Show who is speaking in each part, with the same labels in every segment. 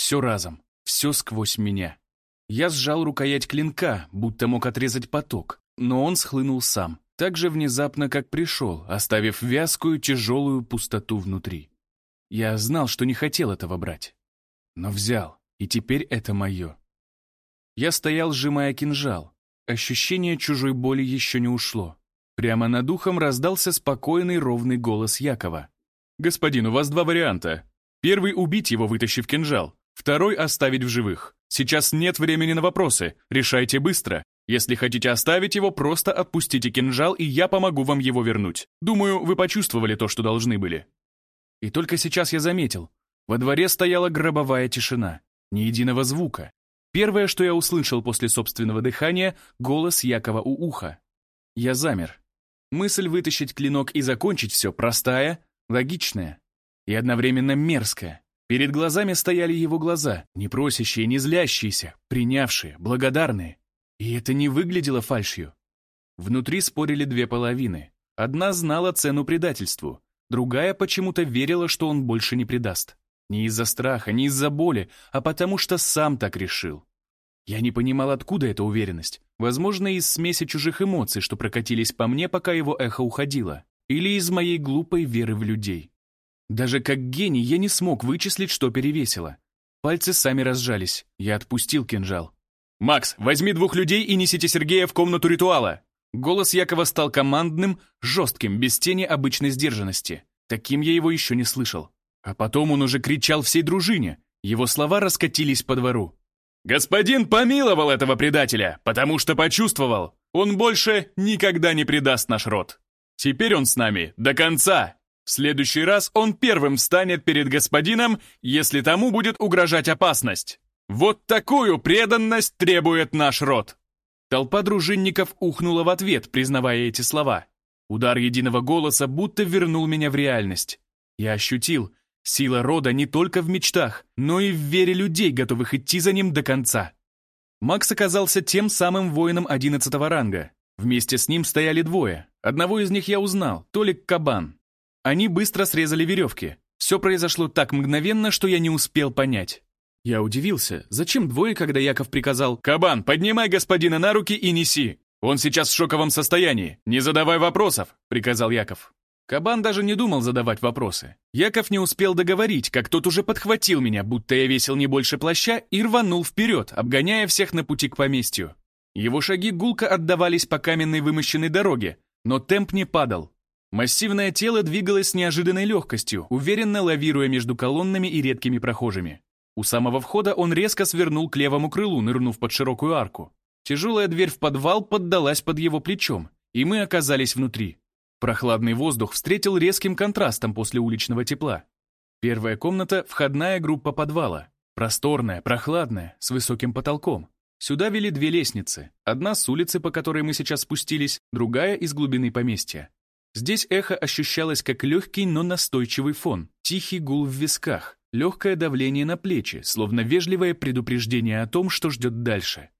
Speaker 1: Все разом, все сквозь меня. Я сжал рукоять клинка, будто мог отрезать поток, но он схлынул сам, так же внезапно, как пришел, оставив вязкую, тяжелую пустоту внутри. Я знал, что не хотел этого брать, но взял, и теперь это мое. Я стоял, сжимая кинжал. Ощущение чужой боли еще не ушло. Прямо над ухом раздался спокойный ровный голос Якова. «Господин, у вас два варианта. Первый — убить его, вытащив кинжал. Второй — оставить в живых. Сейчас нет времени на вопросы. Решайте быстро. Если хотите оставить его, просто отпустите кинжал, и я помогу вам его вернуть. Думаю, вы почувствовали то, что должны были». И только сейчас я заметил. Во дворе стояла гробовая тишина. Ни единого звука. Первое, что я услышал после собственного дыхания, голос Якова у уха. Я замер. Мысль вытащить клинок и закончить все простая, логичная и одновременно мерзкая. Перед глазами стояли его глаза, не просящие, не злящиеся, принявшие, благодарные. И это не выглядело фальшью. Внутри спорили две половины. Одна знала цену предательству, другая почему-то верила, что он больше не предаст. Не из-за страха, не из-за боли, а потому что сам так решил. Я не понимал, откуда эта уверенность. Возможно, из смеси чужих эмоций, что прокатились по мне, пока его эхо уходило. Или из моей глупой веры в людей. Даже как гений я не смог вычислить, что перевесило. Пальцы сами разжались. Я отпустил кинжал. «Макс, возьми двух людей и несите Сергея в комнату ритуала!» Голос Якова стал командным, жестким, без тени обычной сдержанности. Таким я его еще не слышал. А потом он уже кричал всей дружине. Его слова раскатились по двору. «Господин помиловал этого предателя, потому что почувствовал, он больше никогда не предаст наш род. Теперь он с нами до конца. В следующий раз он первым встанет перед господином, если тому будет угрожать опасность. Вот такую преданность требует наш род». Толпа дружинников ухнула в ответ, признавая эти слова. Удар единого голоса будто вернул меня в реальность. Я ощутил, Сила рода не только в мечтах, но и в вере людей, готовых идти за ним до конца. Макс оказался тем самым воином одиннадцатого ранга. Вместе с ним стояли двое. Одного из них я узнал, Толик Кабан. Они быстро срезали веревки. Все произошло так мгновенно, что я не успел понять. Я удивился, зачем двое, когда Яков приказал «Кабан, поднимай господина на руки и неси! Он сейчас в шоковом состоянии, не задавай вопросов!» — приказал Яков. Кабан даже не думал задавать вопросы. Яков не успел договорить, как тот уже подхватил меня, будто я весил не больше плаща, и рванул вперед, обгоняя всех на пути к поместью. Его шаги гулко отдавались по каменной вымощенной дороге, но темп не падал. Массивное тело двигалось с неожиданной легкостью, уверенно лавируя между колоннами и редкими прохожими. У самого входа он резко свернул к левому крылу, нырнув под широкую арку. Тяжелая дверь в подвал поддалась под его плечом, и мы оказались внутри. Прохладный воздух встретил резким контрастом после уличного тепла. Первая комната — входная группа подвала. Просторная, прохладная, с высоким потолком. Сюда вели две лестницы. Одна с улицы, по которой мы сейчас спустились, другая из глубины поместья. Здесь эхо ощущалось как легкий, но настойчивый фон, тихий гул в висках, легкое давление на плечи, словно вежливое предупреждение о том, что ждет дальше.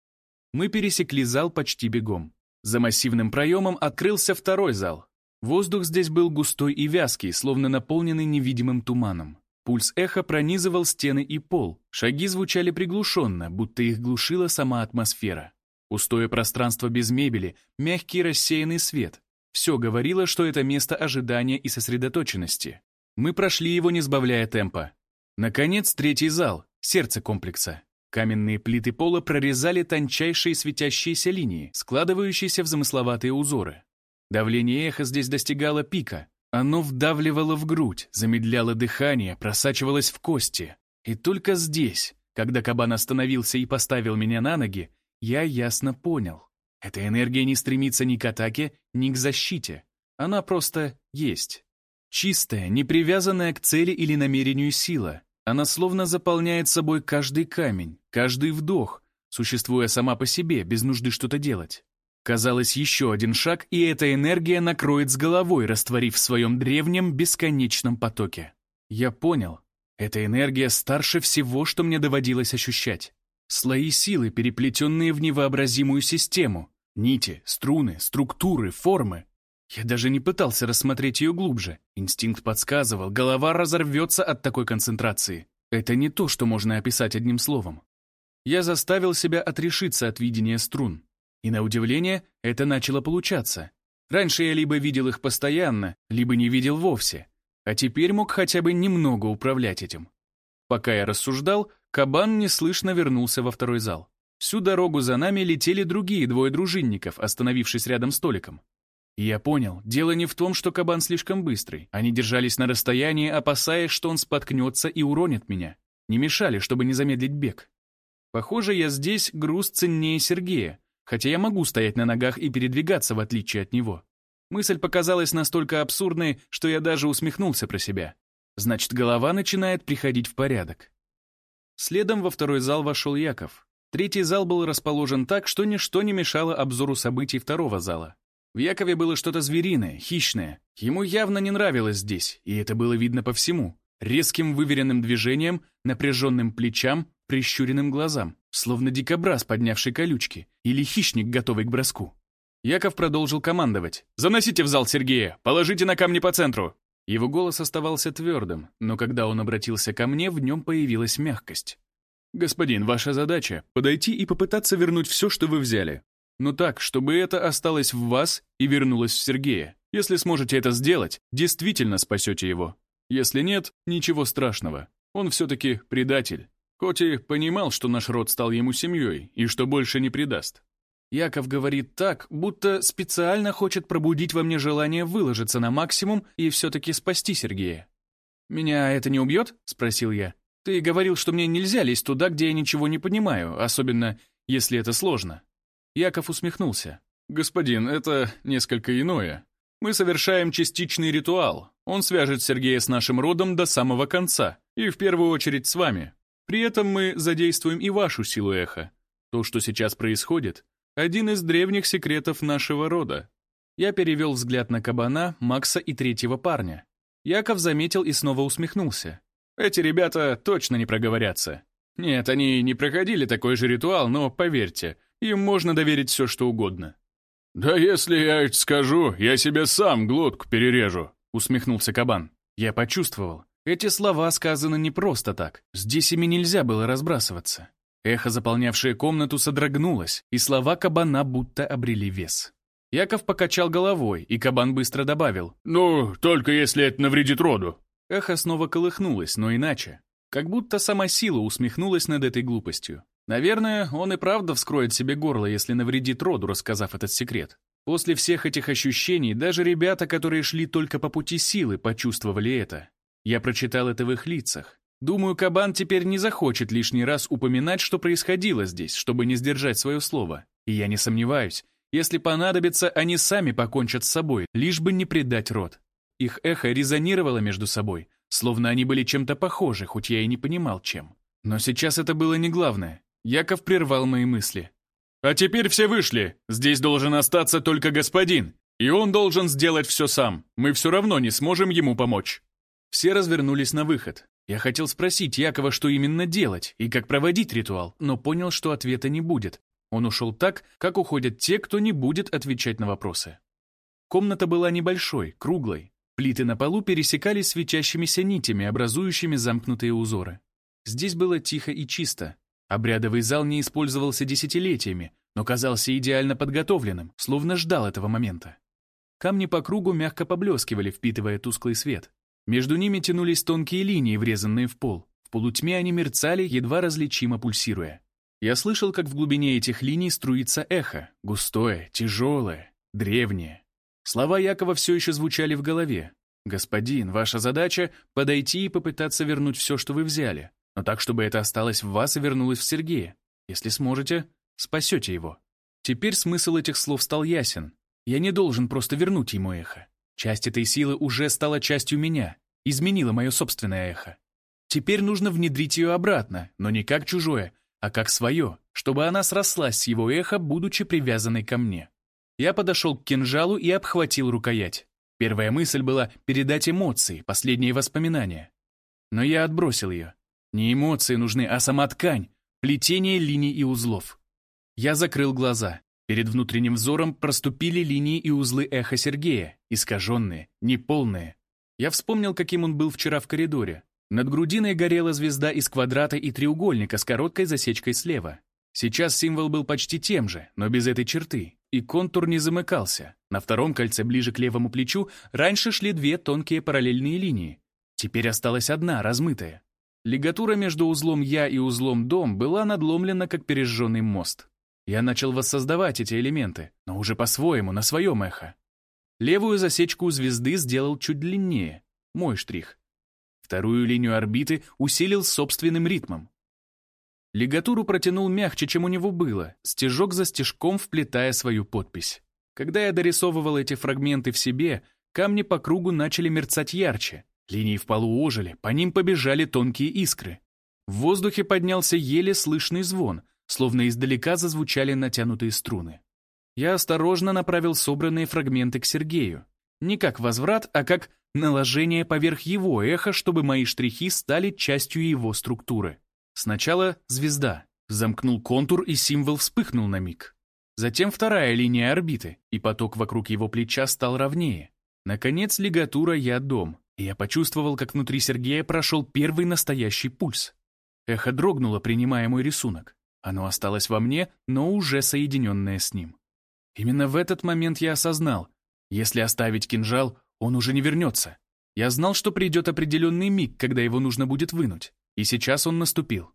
Speaker 1: Мы пересекли зал почти бегом. За массивным проемом открылся второй зал, Воздух здесь был густой и вязкий, словно наполненный невидимым туманом. Пульс эха пронизывал стены и пол. Шаги звучали приглушенно, будто их глушила сама атмосфера. Пустое пространство без мебели, мягкий рассеянный свет. Все говорило, что это место ожидания и сосредоточенности. Мы прошли его, не сбавляя темпа. Наконец, третий зал, сердце комплекса. Каменные плиты пола прорезали тончайшие светящиеся линии, складывающиеся в замысловатые узоры. Давление эха здесь достигало пика. Оно вдавливало в грудь, замедляло дыхание, просачивалось в кости. И только здесь, когда кабан остановился и поставил меня на ноги, я ясно понял. Эта энергия не стремится ни к атаке, ни к защите. Она просто есть. Чистая, не привязанная к цели или намерению сила. Она словно заполняет собой каждый камень, каждый вдох, существуя сама по себе, без нужды что-то делать. Казалось, еще один шаг, и эта энергия накроет с головой, растворив в своем древнем бесконечном потоке. Я понял. Эта энергия старше всего, что мне доводилось ощущать. Слои силы, переплетенные в невообразимую систему. Нити, струны, структуры, формы. Я даже не пытался рассмотреть ее глубже. Инстинкт подсказывал, голова разорвется от такой концентрации. Это не то, что можно описать одним словом. Я заставил себя отрешиться от видения струн. И на удивление, это начало получаться. Раньше я либо видел их постоянно, либо не видел вовсе. А теперь мог хотя бы немного управлять этим. Пока я рассуждал, кабан неслышно вернулся во второй зал. Всю дорогу за нами летели другие двое дружинников, остановившись рядом с столиком. И я понял, дело не в том, что кабан слишком быстрый. Они держались на расстоянии, опасаясь, что он споткнется и уронит меня. Не мешали, чтобы не замедлить бег. Похоже, я здесь груз ценнее Сергея, хотя я могу стоять на ногах и передвигаться, в отличие от него. Мысль показалась настолько абсурдной, что я даже усмехнулся про себя. Значит, голова начинает приходить в порядок. Следом во второй зал вошел Яков. Третий зал был расположен так, что ничто не мешало обзору событий второго зала. В Якове было что-то звериное, хищное. Ему явно не нравилось здесь, и это было видно по всему. Резким выверенным движением, напряженным плечам, прищуренным глазам, словно дикобраз, поднявший колючки, или хищник, готовый к броску. Яков продолжил командовать. «Заносите в зал Сергея! Положите на камни по центру!» Его голос оставался твердым, но когда он обратился ко мне, в нем появилась мягкость. «Господин, ваша задача — подойти и попытаться вернуть все, что вы взяли но так, чтобы это осталось в вас и вернулось в Сергея. Если сможете это сделать, действительно спасете его. Если нет, ничего страшного. Он все-таки предатель. Хоть и понимал, что наш род стал ему семьей и что больше не предаст. Яков говорит так, будто специально хочет пробудить во мне желание выложиться на максимум и все-таки спасти Сергея. «Меня это не убьет?» — спросил я. «Ты говорил, что мне нельзя лезть туда, где я ничего не понимаю, особенно если это сложно». Яков усмехнулся. «Господин, это несколько иное. Мы совершаем частичный ритуал. Он свяжет Сергея с нашим родом до самого конца, и в первую очередь с вами. При этом мы задействуем и вашу силу эха. То, что сейчас происходит, один из древних секретов нашего рода». Я перевел взгляд на кабана, Макса и третьего парня. Яков заметил и снова усмехнулся. «Эти ребята точно не проговорятся. Нет, они не проходили такой же ритуал, но, поверьте, им можно доверить все, что угодно. «Да если я это скажу, я себе сам глотку перережу», — усмехнулся кабан. Я почувствовал. Эти слова сказаны не просто так. Здесь ими нельзя было разбрасываться. Эхо, заполнявшее комнату, содрогнулось, и слова кабана будто обрели вес. Яков покачал головой, и кабан быстро добавил. «Ну, только если это навредит роду». Эхо снова колыхнулось, но иначе. Как будто сама сила усмехнулась над этой глупостью. Наверное, он и правда вскроет себе горло, если навредит роду, рассказав этот секрет. После всех этих ощущений даже ребята, которые шли только по пути силы, почувствовали это. Я прочитал это в их лицах. Думаю, Кабан теперь не захочет лишний раз упоминать, что происходило здесь, чтобы не сдержать свое слово. И я не сомневаюсь, если понадобится, они сами покончат с собой, лишь бы не предать род. Их эхо резонировало между собой, словно они были чем-то похожи, хоть я и не понимал, чем. Но сейчас это было не главное. Яков прервал мои мысли. «А теперь все вышли. Здесь должен остаться только господин. И он должен сделать все сам. Мы все равно не сможем ему помочь». Все развернулись на выход. Я хотел спросить Якова, что именно делать и как проводить ритуал, но понял, что ответа не будет. Он ушел так, как уходят те, кто не будет отвечать на вопросы. Комната была небольшой, круглой. Плиты на полу пересекались светящимися нитями, образующими замкнутые узоры. Здесь было тихо и чисто. Обрядовый зал не использовался десятилетиями, но казался идеально подготовленным, словно ждал этого момента. Камни по кругу мягко поблескивали, впитывая тусклый свет. Между ними тянулись тонкие линии, врезанные в пол. В полутьме они мерцали, едва различимо пульсируя. Я слышал, как в глубине этих линий струится эхо, густое, тяжелое, древнее. Слова Якова все еще звучали в голове. «Господин, ваша задача — подойти и попытаться вернуть все, что вы взяли но так, чтобы это осталось в вас и вернулось в Сергея. Если сможете, спасете его. Теперь смысл этих слов стал ясен. Я не должен просто вернуть ему эхо. Часть этой силы уже стала частью меня, изменила мое собственное эхо. Теперь нужно внедрить ее обратно, но не как чужое, а как свое, чтобы она срослась с его эхо, будучи привязанной ко мне. Я подошел к кинжалу и обхватил рукоять. Первая мысль была передать эмоции, последние воспоминания. Но я отбросил ее. Не эмоции нужны, а сама ткань, плетение линий и узлов. Я закрыл глаза. Перед внутренним взором проступили линии и узлы эха Сергея, искаженные, неполные. Я вспомнил, каким он был вчера в коридоре. Над грудиной горела звезда из квадрата и треугольника с короткой засечкой слева. Сейчас символ был почти тем же, но без этой черты, и контур не замыкался. На втором кольце, ближе к левому плечу, раньше шли две тонкие параллельные линии. Теперь осталась одна, размытая. Лигатура между узлом «Я» и узлом «Дом» была надломлена, как пережженный мост. Я начал воссоздавать эти элементы, но уже по-своему, на своем эхо. Левую засечку у звезды сделал чуть длиннее. Мой штрих. Вторую линию орбиты усилил собственным ритмом. Лигатуру протянул мягче, чем у него было, стежок за стежком вплетая свою подпись. Когда я дорисовывал эти фрагменты в себе, камни по кругу начали мерцать ярче. Линии в полу ожили, по ним побежали тонкие искры. В воздухе поднялся еле слышный звон, словно издалека зазвучали натянутые струны. Я осторожно направил собранные фрагменты к Сергею. Не как возврат, а как наложение поверх его эха, чтобы мои штрихи стали частью его структуры. Сначала звезда. Замкнул контур, и символ вспыхнул на миг. Затем вторая линия орбиты, и поток вокруг его плеча стал ровнее. Наконец, лигатура «Я дом», и я почувствовал, как внутри Сергея прошел первый настоящий пульс. Эхо дрогнуло, принимая мой рисунок. Оно осталось во мне, но уже соединенное с ним. Именно в этот момент я осознал, если оставить кинжал, он уже не вернется. Я знал, что придет определенный миг, когда его нужно будет вынуть, и сейчас он наступил.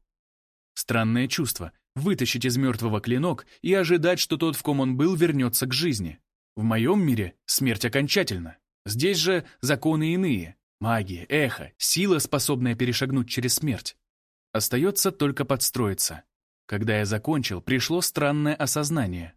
Speaker 1: Странное чувство — вытащить из мертвого клинок и ожидать, что тот, в ком он был, вернется к жизни. В моем мире смерть окончательна. Здесь же законы иные. Магия, эхо, сила, способная перешагнуть через смерть. Остается только подстроиться. Когда я закончил, пришло странное осознание.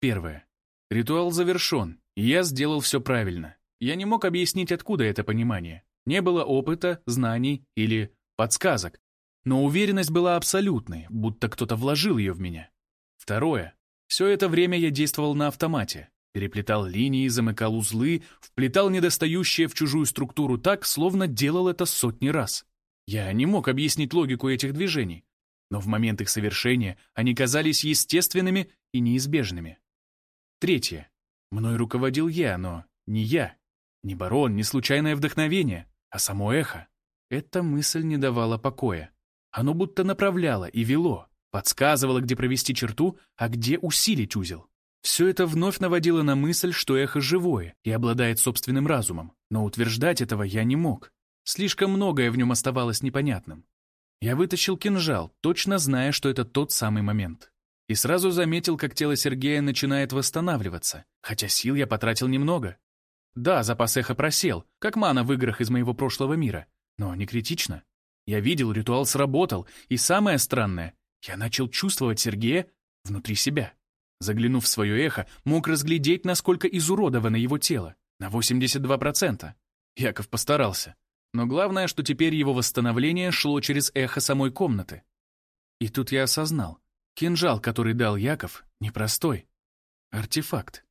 Speaker 1: Первое. Ритуал завершен, и я сделал все правильно. Я не мог объяснить, откуда это понимание. Не было опыта, знаний или подсказок. Но уверенность была абсолютной, будто кто-то вложил ее в меня. Второе. Все это время я действовал на автомате. Переплетал линии, замыкал узлы, вплетал недостающее в чужую структуру так, словно делал это сотни раз. Я не мог объяснить логику этих движений, но в момент их совершения они казались естественными и неизбежными. Третье. Мной руководил я, но не я. Не барон, не случайное вдохновение, а само эхо. Эта мысль не давала покоя. Оно будто направляло и вело, подсказывало, где провести черту, а где усилить узел. Все это вновь наводило на мысль, что эхо живое и обладает собственным разумом, но утверждать этого я не мог. Слишком многое в нем оставалось непонятным. Я вытащил кинжал, точно зная, что это тот самый момент. И сразу заметил, как тело Сергея начинает восстанавливаться, хотя сил я потратил немного. Да, запас эха просел, как мана в играх из моего прошлого мира, но не критично. Я видел, ритуал сработал, и самое странное, я начал чувствовать Сергея внутри себя. Заглянув в свое эхо, мог разглядеть, насколько изуродовано его тело. На 82%. Яков постарался. Но главное, что теперь его восстановление шло через эхо самой комнаты. И тут я осознал. Кинжал, который дал Яков, непростой. Артефакт.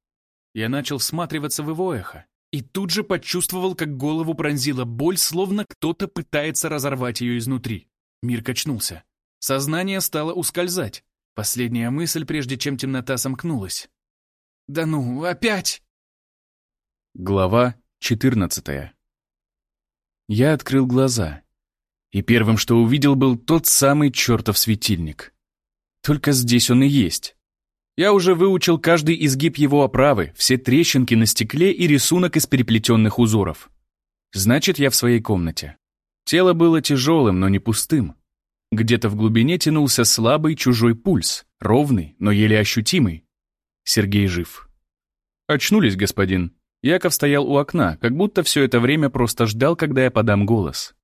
Speaker 1: Я начал всматриваться в его эхо. И тут же почувствовал, как голову пронзила боль, словно кто-то пытается разорвать ее изнутри. Мир качнулся. Сознание стало ускользать. Последняя мысль, прежде чем темнота сомкнулась. «Да ну, опять!» Глава 14 Я открыл глаза. И первым, что увидел, был тот самый чертов светильник. Только здесь он и есть. Я уже выучил каждый изгиб его оправы, все трещинки на стекле и рисунок из переплетенных узоров. Значит, я в своей комнате. Тело было тяжелым, но не пустым. Где-то в глубине тянулся слабый чужой пульс, ровный, но еле ощутимый. Сергей жив. «Очнулись, господин». Яков стоял у окна, как будто все это время просто ждал, когда я подам голос.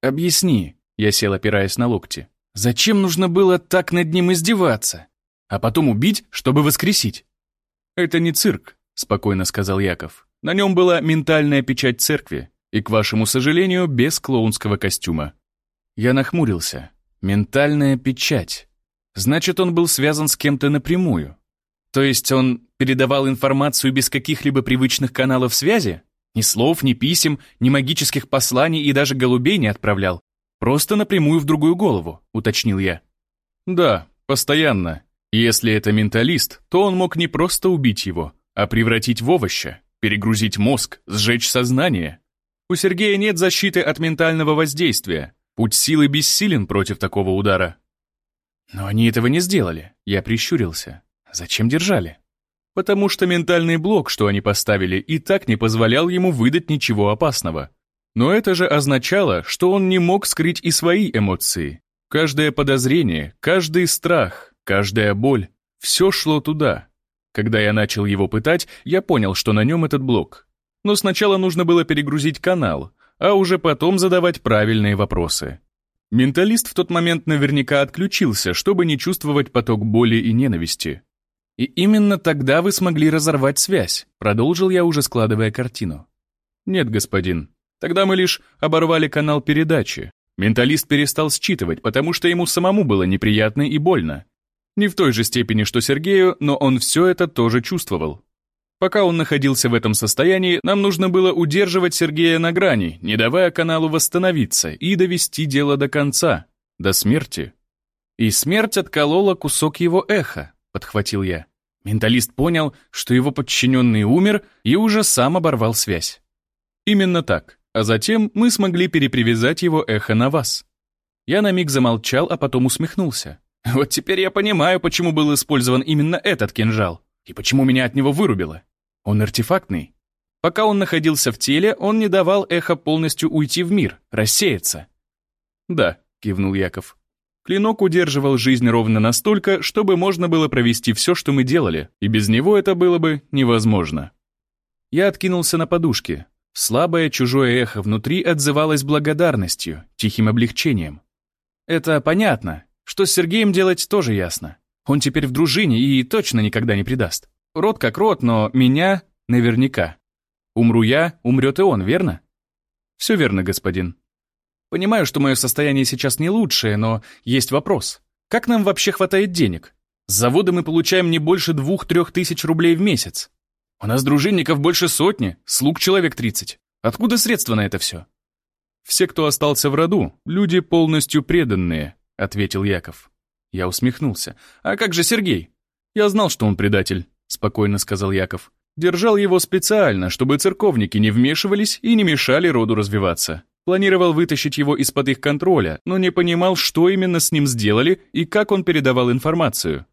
Speaker 1: «Объясни», — я сел, опираясь на локти. «Зачем нужно было так над ним издеваться? А потом убить, чтобы воскресить?» «Это не цирк», — спокойно сказал Яков. «На нем была ментальная печать церкви, и, к вашему сожалению, без клоунского костюма». Я нахмурился. Ментальная печать. Значит, он был связан с кем-то напрямую. То есть он передавал информацию без каких-либо привычных каналов связи? Ни слов, ни писем, ни магических посланий и даже голубей не отправлял. Просто напрямую в другую голову, уточнил я. Да, постоянно. Если это менталист, то он мог не просто убить его, а превратить в овоща, перегрузить мозг, сжечь сознание. У Сергея нет защиты от ментального воздействия. Путь силы бессилен против такого удара. Но они этого не сделали. Я прищурился. Зачем держали? Потому что ментальный блок, что они поставили, и так не позволял ему выдать ничего опасного. Но это же означало, что он не мог скрыть и свои эмоции. Каждое подозрение, каждый страх, каждая боль — все шло туда. Когда я начал его пытать, я понял, что на нем этот блок. Но сначала нужно было перегрузить канал, а уже потом задавать правильные вопросы. Менталист в тот момент наверняка отключился, чтобы не чувствовать поток боли и ненависти. И именно тогда вы смогли разорвать связь, продолжил я уже складывая картину. Нет, господин. Тогда мы лишь оборвали канал передачи. Менталист перестал считывать, потому что ему самому было неприятно и больно. Не в той же степени, что Сергею, но он все это тоже чувствовал. Пока он находился в этом состоянии, нам нужно было удерживать Сергея на грани, не давая каналу восстановиться и довести дело до конца, до смерти. И смерть отколола кусок его эха, подхватил я. Менталист понял, что его подчиненный умер и уже сам оборвал связь. Именно так. А затем мы смогли перепривязать его эхо на вас. Я на миг замолчал, а потом усмехнулся. Вот теперь я понимаю, почему был использован именно этот кинжал. И почему меня от него вырубило. Он артефактный. Пока он находился в теле, он не давал эхо полностью уйти в мир, рассеяться. «Да», — кивнул Яков. Клинок удерживал жизнь ровно настолько, чтобы можно было провести все, что мы делали, и без него это было бы невозможно. Я откинулся на подушке. Слабое чужое эхо внутри отзывалось благодарностью, тихим облегчением. Это понятно. Что с Сергеем делать, тоже ясно. Он теперь в дружине и точно никогда не предаст. Род как род, но меня наверняка. Умру я, умрет и он, верно? Все верно, господин. Понимаю, что мое состояние сейчас не лучшее, но есть вопрос. Как нам вообще хватает денег? С завода мы получаем не больше двух-трех тысяч рублей в месяц. У нас дружинников больше сотни, слуг человек тридцать. Откуда средства на это все? Все, кто остался в роду, люди полностью преданные, ответил Яков. Я усмехнулся. А как же Сергей? Я знал, что он предатель, спокойно сказал Яков. Держал его специально, чтобы церковники не вмешивались и не мешали роду развиваться. Планировал вытащить его из-под их контроля, но не понимал, что именно с ним сделали и как он передавал информацию.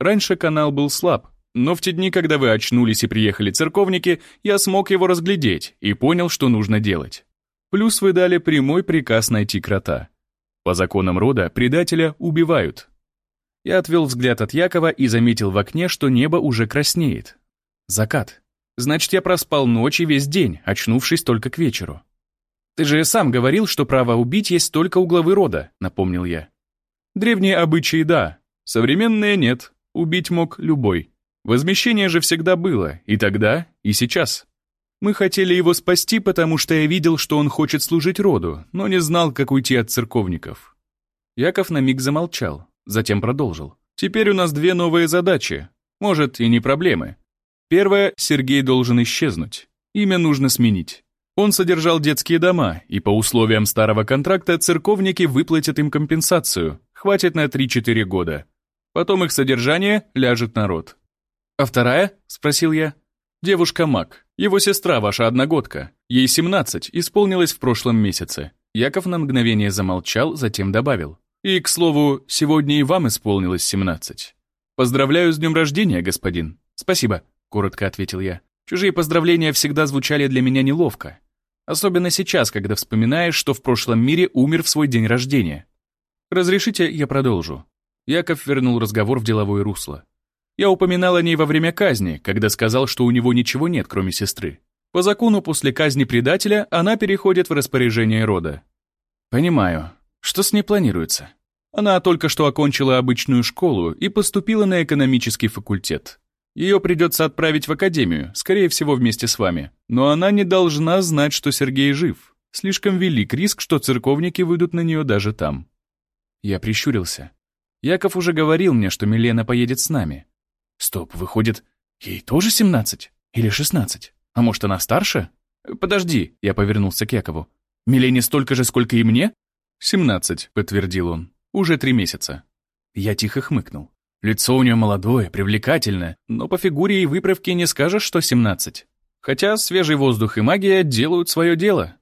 Speaker 1: Раньше канал был слаб, но в те дни, когда вы очнулись и приехали церковники, я смог его разглядеть и понял, что нужно делать. Плюс вы дали прямой приказ найти крота. По законам рода предателя убивают. Я отвел взгляд от Якова и заметил в окне, что небо уже краснеет. Закат. Значит, я проспал ночь и весь день, очнувшись только к вечеру. «Ты же сам говорил, что право убить есть только у главы рода», — напомнил я. «Древние обычаи — да, современные — нет. Убить мог любой. Возмещение же всегда было, и тогда, и сейчас. Мы хотели его спасти, потому что я видел, что он хочет служить роду, но не знал, как уйти от церковников». Яков на миг замолчал, затем продолжил. «Теперь у нас две новые задачи. Может, и не проблемы. Первая — Сергей должен исчезнуть. Имя нужно сменить. Он содержал детские дома, и по условиям старого контракта церковники выплатят им компенсацию, хватит на 3-4 года. Потом их содержание ляжет на род. «А вторая?» — спросил я. «Девушка Мак, его сестра, ваша одногодка. Ей 17, исполнилось в прошлом месяце». Яков на мгновение замолчал, затем добавил. «И, к слову, сегодня и вам исполнилось 17. Поздравляю с днем рождения, господин». «Спасибо», — коротко ответил я. Чужие поздравления всегда звучали для меня неловко. Особенно сейчас, когда вспоминаешь, что в прошлом мире умер в свой день рождения. Разрешите, я продолжу. Яков вернул разговор в деловое русло. Я упоминал о ней во время казни, когда сказал, что у него ничего нет, кроме сестры. По закону, после казни предателя она переходит в распоряжение рода. Понимаю. Что с ней планируется? Она только что окончила обычную школу и поступила на экономический факультет. Ее придется отправить в академию, скорее всего, вместе с вами. Но она не должна знать, что Сергей жив. Слишком велик риск, что церковники выйдут на нее даже там. Я прищурился. Яков уже говорил мне, что Милена поедет с нами. Стоп, выходит, ей тоже 17? Или 16? А может, она старше? Подожди, я повернулся к Якову. Милене столько же, сколько и мне? 17, подтвердил он. Уже три месяца. Я тихо хмыкнул. Лицо у нее молодое, привлекательное, но по фигуре и выправке не скажешь, что 17. Хотя свежий воздух и магия делают свое дело.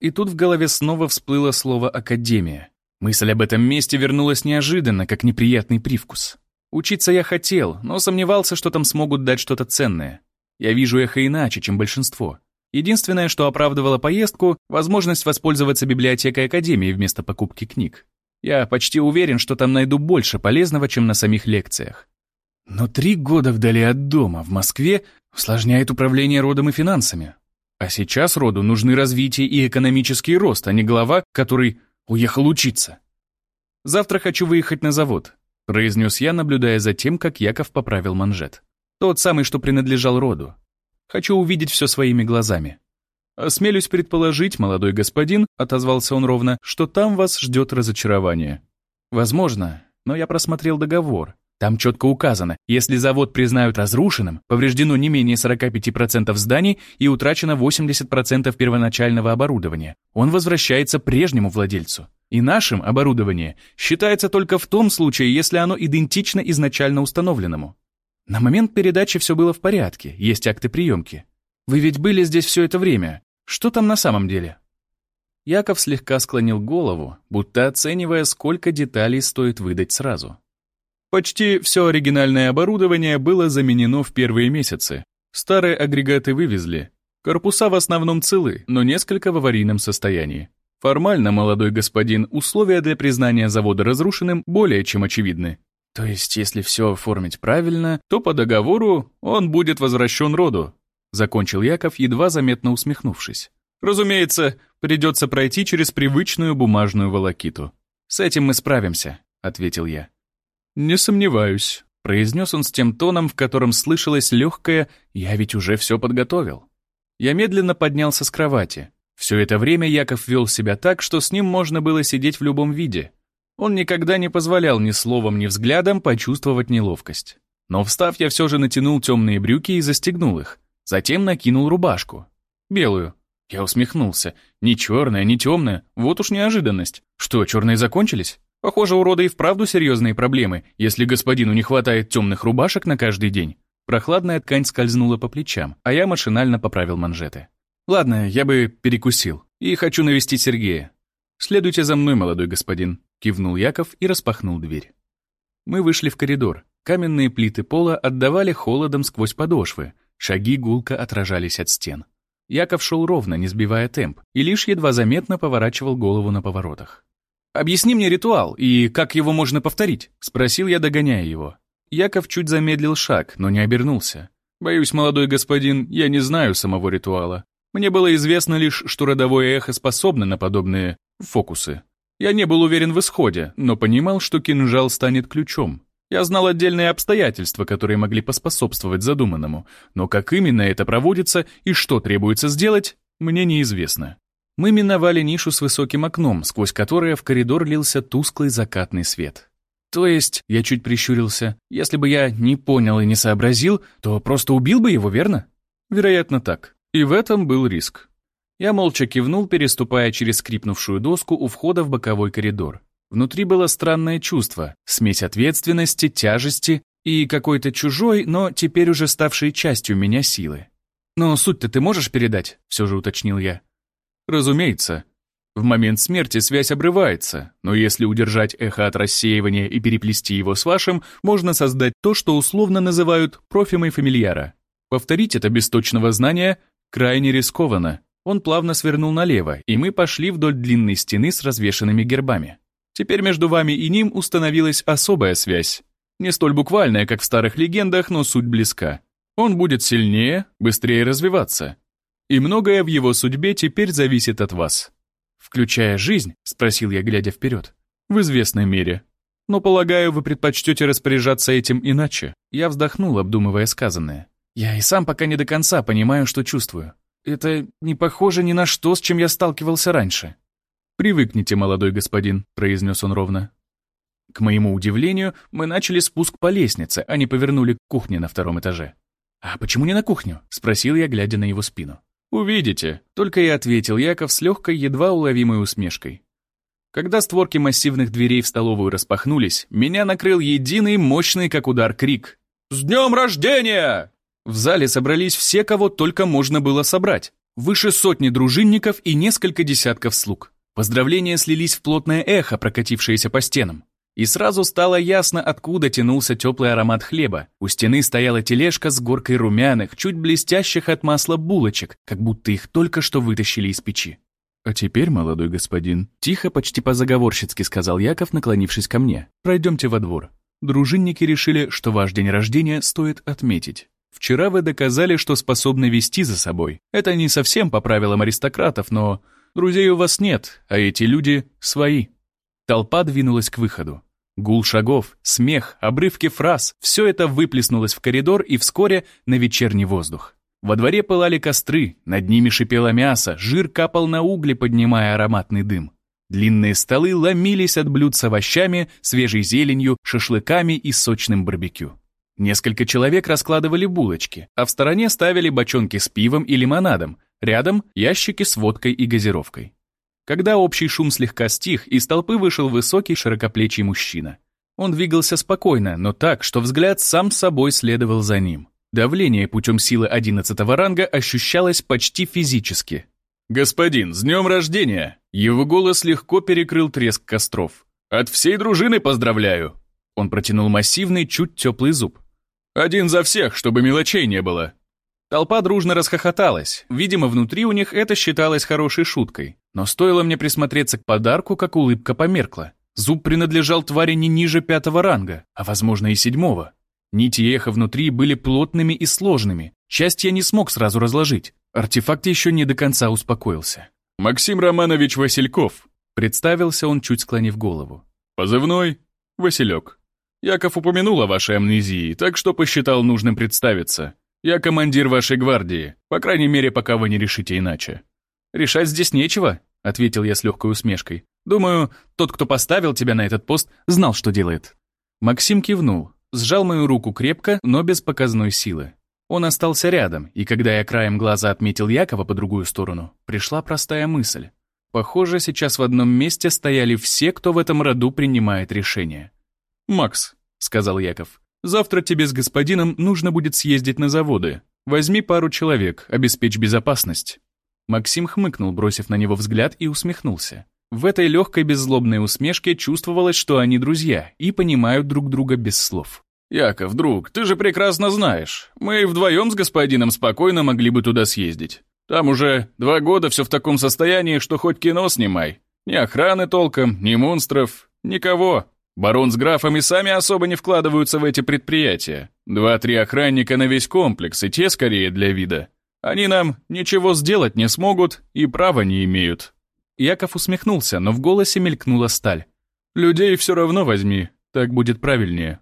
Speaker 1: И тут в голове снова всплыло слово «академия». Мысль об этом месте вернулась неожиданно, как неприятный привкус. Учиться я хотел, но сомневался, что там смогут дать что-то ценное. Я вижу эхо иначе, чем большинство. Единственное, что оправдывало поездку — возможность воспользоваться библиотекой Академии вместо покупки книг. Я почти уверен, что там найду больше полезного, чем на самих лекциях. Но три года вдали от дома, в Москве, усложняет управление родом и финансами. А сейчас роду нужны развитие и экономический рост, а не глава, который уехал учиться. «Завтра хочу выехать на завод», — произнес я, наблюдая за тем, как Яков поправил манжет. Тот самый, что принадлежал роду. Хочу увидеть все своими глазами. «Осмелюсь предположить, молодой господин», — отозвался он ровно, «что там вас ждет разочарование». «Возможно, но я просмотрел договор. Там четко указано, если завод признают разрушенным, повреждено не менее 45% зданий и утрачено 80% первоначального оборудования. Он возвращается прежнему владельцу. И нашим оборудование считается только в том случае, если оно идентично изначально установленному. На момент передачи все было в порядке, есть акты приемки. Вы ведь были здесь все это время. Что там на самом деле? Яков слегка склонил голову, будто оценивая, сколько деталей стоит выдать сразу. Почти все оригинальное оборудование было заменено в первые месяцы. Старые агрегаты вывезли. Корпуса в основном целы, но несколько в аварийном состоянии. Формально, молодой господин, условия для признания завода разрушенным более чем очевидны. То есть, если все оформить правильно, то по договору он будет возвращен роду, закончил Яков, едва заметно усмехнувшись. Разумеется, придется пройти через привычную бумажную волокиту. С этим мы справимся, ответил я. «Не сомневаюсь», — произнес он с тем тоном, в котором слышалось легкое «я ведь уже все подготовил». Я медленно поднялся с кровати. Все это время Яков вел себя так, что с ним можно было сидеть в любом виде. Он никогда не позволял ни словом, ни взглядом почувствовать неловкость. Но встав, я все же натянул темные брюки и застегнул их. Затем накинул рубашку. Белую. Я усмехнулся. Не черная, не темная. Вот уж неожиданность. Что, черные закончились? Похоже, у и вправду серьезные проблемы, если господину не хватает темных рубашек на каждый день. Прохладная ткань скользнула по плечам, а я машинально поправил манжеты. «Ладно, я бы перекусил. И хочу навестить Сергея. Следуйте за мной, молодой господин», — кивнул Яков и распахнул дверь. Мы вышли в коридор. Каменные плиты пола отдавали холодом сквозь подошвы. Шаги гулко отражались от стен. Яков шел ровно, не сбивая темп, и лишь едва заметно поворачивал голову на поворотах. «Объясни мне ритуал и как его можно повторить?» — спросил я, догоняя его. Яков чуть замедлил шаг, но не обернулся. «Боюсь, молодой господин, я не знаю самого ритуала. Мне было известно лишь, что родовое эхо способно на подобные фокусы. Я не был уверен в исходе, но понимал, что кинжал станет ключом. Я знал отдельные обстоятельства, которые могли поспособствовать задуманному, но как именно это проводится и что требуется сделать, мне неизвестно. Мы миновали нишу с высоким окном, сквозь которое в коридор лился тусклый закатный свет. То есть, я чуть прищурился, если бы я не понял и не сообразил, то просто убил бы его, верно? Вероятно, так. И в этом был риск. Я молча кивнул, переступая через скрипнувшую доску у входа в боковой коридор. Внутри было странное чувство, смесь ответственности, тяжести и какой-то чужой, но теперь уже ставшей частью меня силы. «Но суть-то ты можешь передать?» — все же уточнил я. Разумеется. В момент смерти связь обрывается, но если удержать эхо от рассеивания и переплести его с вашим, можно создать то, что условно называют профимой фамильяра. Повторить это без точного знания крайне рискованно. Он плавно свернул налево, и мы пошли вдоль длинной стены с развешанными гербами. Теперь между вами и ним установилась особая связь. Не столь буквальная, как в старых легендах, но суть близка. Он будет сильнее, быстрее развиваться. И многое в его судьбе теперь зависит от вас. Включая жизнь, спросил я, глядя вперед. В известной мере. Но, полагаю, вы предпочтете распоряжаться этим иначе. Я вздохнул, обдумывая сказанное. Я и сам пока не до конца понимаю, что чувствую. Это не похоже ни на что, с чем я сталкивался раньше. «Привыкните, молодой господин», — произнес он ровно. К моему удивлению, мы начали спуск по лестнице, а не повернули к кухне на втором этаже. «А почему не на кухню?» — спросил я, глядя на его спину. «Увидите», — только и ответил Яков с легкой, едва уловимой усмешкой. Когда створки массивных дверей в столовую распахнулись, меня накрыл единый мощный, как удар, крик. «С днем рождения!» В зале собрались все, кого только можно было собрать. Выше сотни дружинников и несколько десятков слуг. Поздравления слились в плотное эхо, прокатившееся по стенам. И сразу стало ясно, откуда тянулся теплый аромат хлеба. У стены стояла тележка с горкой румяных, чуть блестящих от масла булочек, как будто их только что вытащили из печи. «А теперь, молодой господин», — тихо, почти по-заговорщицки сказал Яков, наклонившись ко мне, «пройдемте во двор. Дружинники решили, что ваш день рождения стоит отметить. Вчера вы доказали, что способны вести за собой. Это не совсем по правилам аристократов, но друзей у вас нет, а эти люди свои». Толпа двинулась к выходу. Гул шагов, смех, обрывки фраз — все это выплеснулось в коридор и вскоре на вечерний воздух. Во дворе пылали костры, над ними шипело мясо, жир капал на угли, поднимая ароматный дым. Длинные столы ломились от блюд с овощами, свежей зеленью, шашлыками и сочным барбекю. Несколько человек раскладывали булочки, а в стороне ставили бочонки с пивом и лимонадом, рядом ящики с водкой и газировкой. Когда общий шум слегка стих, из толпы вышел высокий широкоплечий мужчина. Он двигался спокойно, но так, что взгляд сам собой следовал за ним. Давление путем силы одиннадцатого ранга ощущалось почти физически. «Господин, с днем рождения!» Его голос легко перекрыл треск костров. «От всей дружины поздравляю!» Он протянул массивный, чуть теплый зуб. «Один за всех, чтобы мелочей не было!» Толпа дружно расхохоталась. Видимо, внутри у них это считалось хорошей шуткой. Но стоило мне присмотреться к подарку, как улыбка померкла. Зуб принадлежал твари не ниже пятого ранга, а, возможно, и седьмого. Нити эха внутри были плотными и сложными. Часть я не смог сразу разложить. Артефакт еще не до конца успокоился. «Максим Романович Васильков», — представился он, чуть склонив голову. «Позывной — Василек. Яков упомянул о вашей амнезии, так что посчитал нужным представиться. Я командир вашей гвардии, по крайней мере, пока вы не решите иначе». «Решать здесь нечего», — ответил я с легкой усмешкой. «Думаю, тот, кто поставил тебя на этот пост, знал, что делает». Максим кивнул, сжал мою руку крепко, но без показной силы. Он остался рядом, и когда я краем глаза отметил Якова по другую сторону, пришла простая мысль. Похоже, сейчас в одном месте стояли все, кто в этом роду принимает решения. «Макс», — сказал Яков, — «завтра тебе с господином нужно будет съездить на заводы. Возьми пару человек, обеспечь безопасность». Максим хмыкнул, бросив на него взгляд, и усмехнулся. В этой легкой беззлобной усмешке чувствовалось, что они друзья и понимают друг друга без слов. «Яков, друг, ты же прекрасно знаешь, мы вдвоем с господином спокойно могли бы туда съездить. Там уже два года все в таком состоянии, что хоть кино снимай. Ни охраны толком, ни монстров, никого. Барон с графами сами особо не вкладываются в эти предприятия. Два-три охранника на весь комплекс, и те скорее для вида. Они нам ничего сделать не смогут и права не имеют». Яков усмехнулся, но в голосе мелькнула сталь. «Людей все равно возьми, так будет правильнее».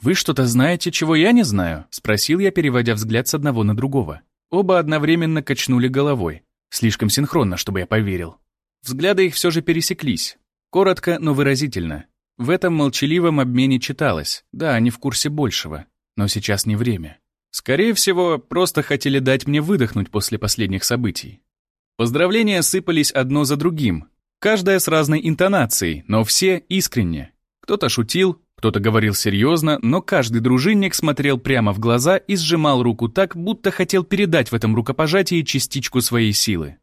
Speaker 1: «Вы что-то знаете, чего я не знаю?» — спросил я, переводя взгляд с одного на другого. Оба одновременно качнули головой. Слишком синхронно, чтобы я поверил. Взгляды их все же пересеклись. Коротко, но выразительно. В этом молчаливом обмене читалось. Да, они в курсе большего. Но сейчас не время. Скорее всего, просто хотели дать мне выдохнуть после последних событий. Поздравления сыпались одно за другим, каждая с разной интонацией, но все искренне. Кто-то шутил, кто-то говорил серьезно, но каждый дружинник смотрел прямо в глаза и сжимал руку так, будто хотел передать в этом рукопожатии частичку своей силы.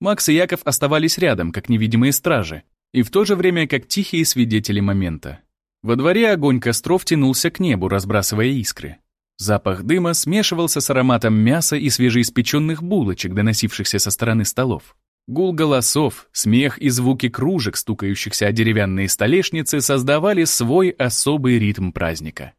Speaker 1: Макс и Яков оставались рядом, как невидимые стражи, и в то же время как тихие свидетели момента. Во дворе огонь костров тянулся к небу, разбрасывая искры. Запах дыма смешивался с ароматом мяса и свежеиспеченных булочек, доносившихся со стороны столов. Гул голосов, смех и звуки кружек, стукающихся о деревянные столешницы, создавали свой особый ритм праздника.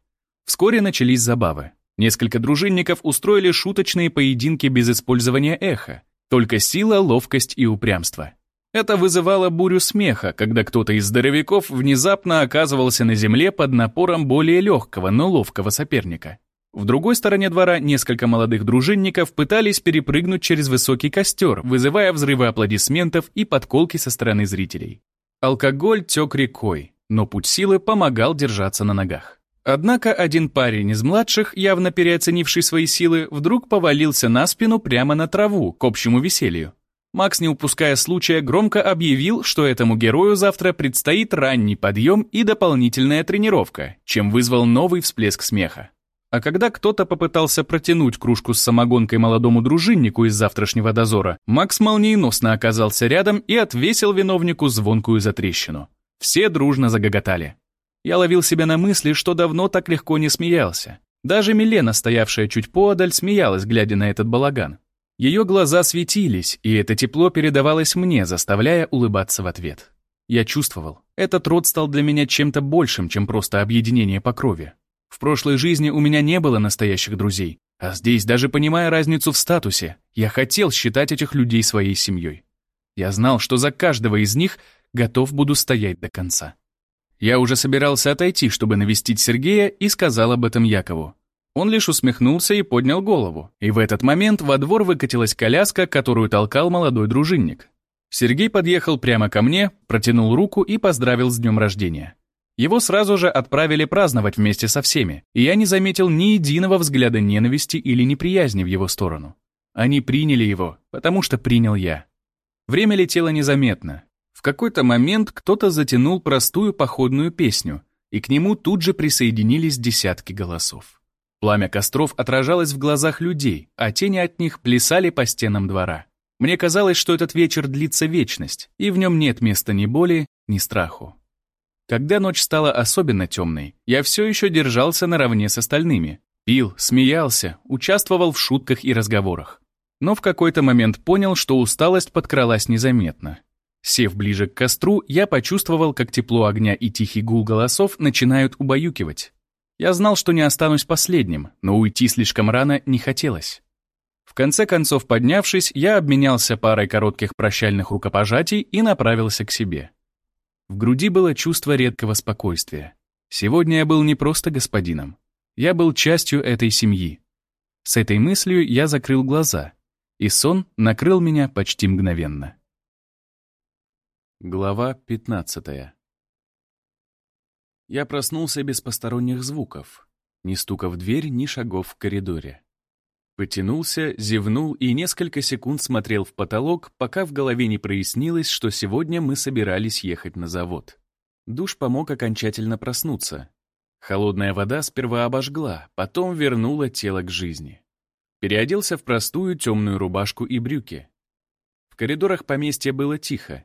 Speaker 1: Вскоре начались забавы. Несколько дружинников устроили шуточные поединки без использования эха, только сила, ловкость и упрямство. Это вызывало бурю смеха, когда кто-то из здоровяков внезапно оказывался на земле под напором более легкого, но ловкого соперника. В другой стороне двора несколько молодых дружинников пытались перепрыгнуть через высокий костер, вызывая взрывы аплодисментов и подколки со стороны зрителей. Алкоголь тек рекой, но путь силы помогал держаться на ногах. Однако один парень из младших, явно переоценивший свои силы, вдруг повалился на спину прямо на траву, к общему веселью. Макс, не упуская случая, громко объявил, что этому герою завтра предстоит ранний подъем и дополнительная тренировка, чем вызвал новый всплеск смеха. А когда кто-то попытался протянуть кружку с самогонкой молодому дружиннику из завтрашнего дозора, Макс молниеносно оказался рядом и отвесил виновнику звонкую затрещину. Все дружно загоготали. Я ловил себя на мысли, что давно так легко не смеялся. Даже Милена, стоявшая чуть поодаль, смеялась, глядя на этот балаган. Ее глаза светились, и это тепло передавалось мне, заставляя улыбаться в ответ. Я чувствовал, этот род стал для меня чем-то большим, чем просто объединение по крови. В прошлой жизни у меня не было настоящих друзей, а здесь, даже понимая разницу в статусе, я хотел считать этих людей своей семьей. Я знал, что за каждого из них готов буду стоять до конца. Я уже собирался отойти, чтобы навестить Сергея, и сказал об этом Якову. Он лишь усмехнулся и поднял голову, и в этот момент во двор выкатилась коляска, которую толкал молодой дружинник. Сергей подъехал прямо ко мне, протянул руку и поздравил с днем рождения. Его сразу же отправили праздновать вместе со всеми, и я не заметил ни единого взгляда ненависти или неприязни в его сторону. Они приняли его, потому что принял я. Время летело незаметно. В какой-то момент кто-то затянул простую походную песню, и к нему тут же присоединились десятки голосов. Пламя костров отражалось в глазах людей, а тени от них плясали по стенам двора. Мне казалось, что этот вечер длится вечность, и в нем нет места ни боли, ни страху. Когда ночь стала особенно темной, я все еще держался наравне с остальными. Пил, смеялся, участвовал в шутках и разговорах. Но в какой-то момент понял, что усталость подкралась незаметно. Сев ближе к костру, я почувствовал, как тепло огня и тихий гул голосов начинают убаюкивать. Я знал, что не останусь последним, но уйти слишком рано не хотелось. В конце концов, поднявшись, я обменялся парой коротких прощальных рукопожатий и направился к себе. В груди было чувство редкого спокойствия. Сегодня я был не просто господином. Я был частью этой семьи. С этой мыслью я закрыл глаза, и сон накрыл меня почти мгновенно. Глава 15 Я проснулся без посторонних звуков. Ни стука в дверь, ни шагов в коридоре. Потянулся, зевнул и несколько секунд смотрел в потолок, пока в голове не прояснилось, что сегодня мы собирались ехать на завод. Душ помог окончательно проснуться. Холодная вода сперва обожгла, потом вернула тело к жизни. Переоделся в простую темную рубашку и брюки. В коридорах поместья было тихо.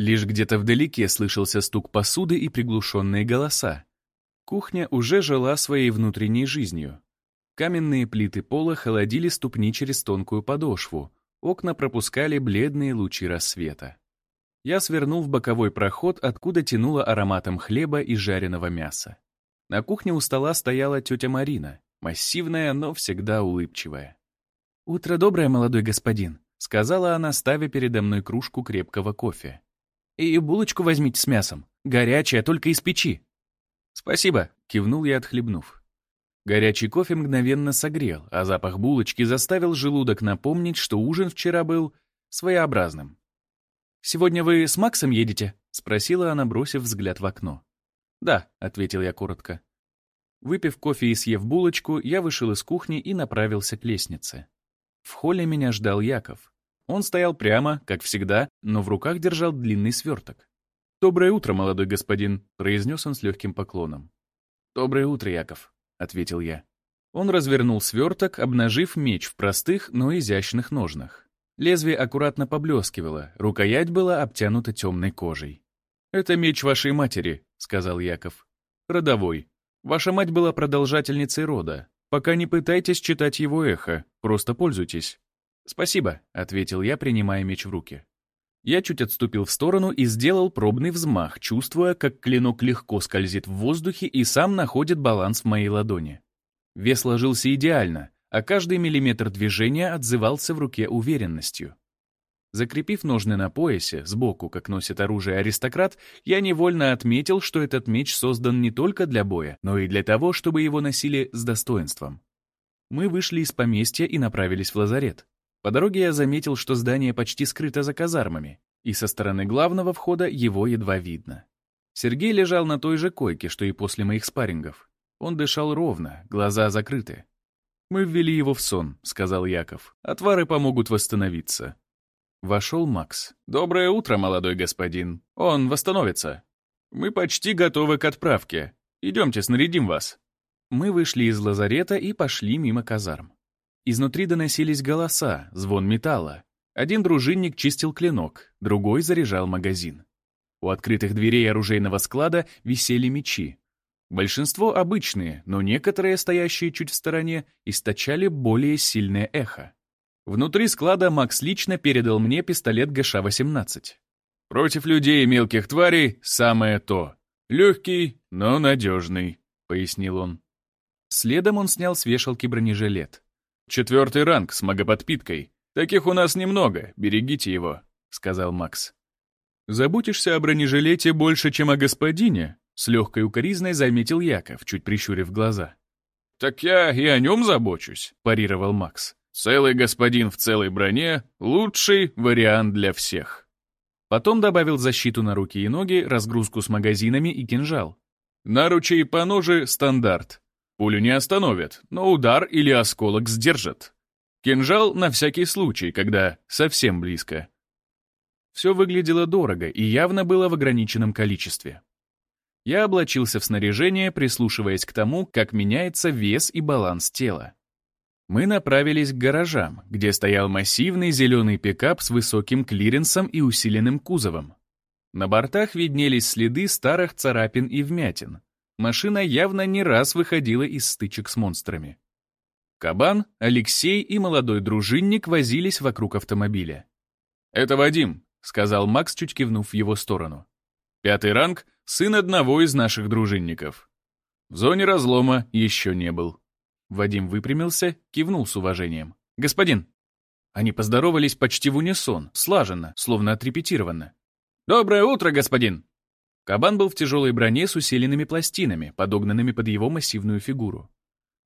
Speaker 1: Лишь где-то вдалеке слышался стук посуды и приглушенные голоса. Кухня уже жила своей внутренней жизнью. Каменные плиты пола холодили ступни через тонкую подошву, окна пропускали бледные лучи рассвета. Я свернул в боковой проход, откуда тянуло ароматом хлеба и жареного мяса. На кухне у стола стояла тетя Марина, массивная, но всегда улыбчивая. «Утро доброе, молодой господин», — сказала она, ставя передо мной кружку крепкого кофе. «И булочку возьмите с мясом. Горячая, только из печи». «Спасибо», — кивнул я, отхлебнув. Горячий кофе мгновенно согрел, а запах булочки заставил желудок напомнить, что ужин вчера был своеобразным. «Сегодня вы с Максом едете?» — спросила она, бросив взгляд в окно. «Да», — ответил я коротко. Выпив кофе и съев булочку, я вышел из кухни и направился к лестнице. В холле меня ждал Яков. Он стоял прямо, как всегда, но в руках держал длинный сверток. «Доброе утро, молодой господин», — произнес он с легким поклоном. «Доброе утро, Яков», ответил я. Он развернул сверток, обнажив меч в простых, но изящных ножнах. Лезвие аккуратно поблескивало, рукоять была обтянута темной кожей. «Это меч вашей матери», — сказал Яков. «Родовой. Ваша мать была продолжательницей рода. Пока не пытайтесь читать его эхо, просто пользуйтесь». «Спасибо», — ответил я, принимая меч в руки. Я чуть отступил в сторону и сделал пробный взмах, чувствуя, как клинок легко скользит в воздухе и сам находит баланс в моей ладони. Вес ложился идеально, а каждый миллиметр движения отзывался в руке уверенностью. Закрепив ножны на поясе, сбоку, как носит оружие аристократ, я невольно отметил, что этот меч создан не только для боя, но и для того, чтобы его носили с достоинством. Мы вышли из поместья и направились в лазарет. По дороге я заметил, что здание почти скрыто за казармами, и со стороны главного входа его едва видно. Сергей лежал на той же койке, что и после моих спаррингов. Он дышал ровно, глаза закрыты. «Мы ввели его в сон», — сказал Яков. «Отвары помогут восстановиться». Вошел Макс. «Доброе утро, молодой господин. Он восстановится. Мы почти готовы к отправке. Идемте, снарядим вас». Мы вышли из лазарета и пошли мимо казарм. Изнутри доносились голоса, звон металла. Один дружинник чистил клинок, другой заряжал магазин. У открытых дверей оружейного склада висели мечи. Большинство обычные, но некоторые, стоящие чуть в стороне, источали более сильное эхо. Внутри склада Макс лично передал мне пистолет ГШ-18. «Против людей и мелких тварей самое то. Легкий, но надежный», — пояснил он. Следом он снял с вешалки бронежилет. «Четвертый ранг с магоподпиткой. Таких у нас немного, берегите его», — сказал Макс. «Заботишься о бронежилете больше, чем о господине?» С легкой укоризной заметил Яков, чуть прищурив глаза. «Так я и о нем забочусь», — парировал Макс. «Целый господин в целой броне — лучший вариант для всех». Потом добавил защиту на руки и ноги, разгрузку с магазинами и кинжал. Наручи и поножи — стандарт. Пулю не остановят, но удар или осколок сдержат. Кинжал на всякий случай, когда совсем близко. Все выглядело дорого и явно было в ограниченном количестве. Я облачился в снаряжение, прислушиваясь к тому, как меняется вес и баланс тела. Мы направились к гаражам, где стоял массивный зеленый пикап с высоким клиренсом и усиленным кузовом. На бортах виднелись следы старых царапин и вмятин. Машина явно не раз выходила из стычек с монстрами. Кабан, Алексей и молодой дружинник возились вокруг автомобиля. «Это Вадим», — сказал Макс, чуть кивнув в его сторону. «Пятый ранг — сын одного из наших дружинников. В зоне разлома еще не был». Вадим выпрямился, кивнул с уважением. «Господин!» Они поздоровались почти в унисон, слаженно, словно отрепетированно. «Доброе утро, господин!» Кабан был в тяжелой броне с усиленными пластинами, подогнанными под его массивную фигуру.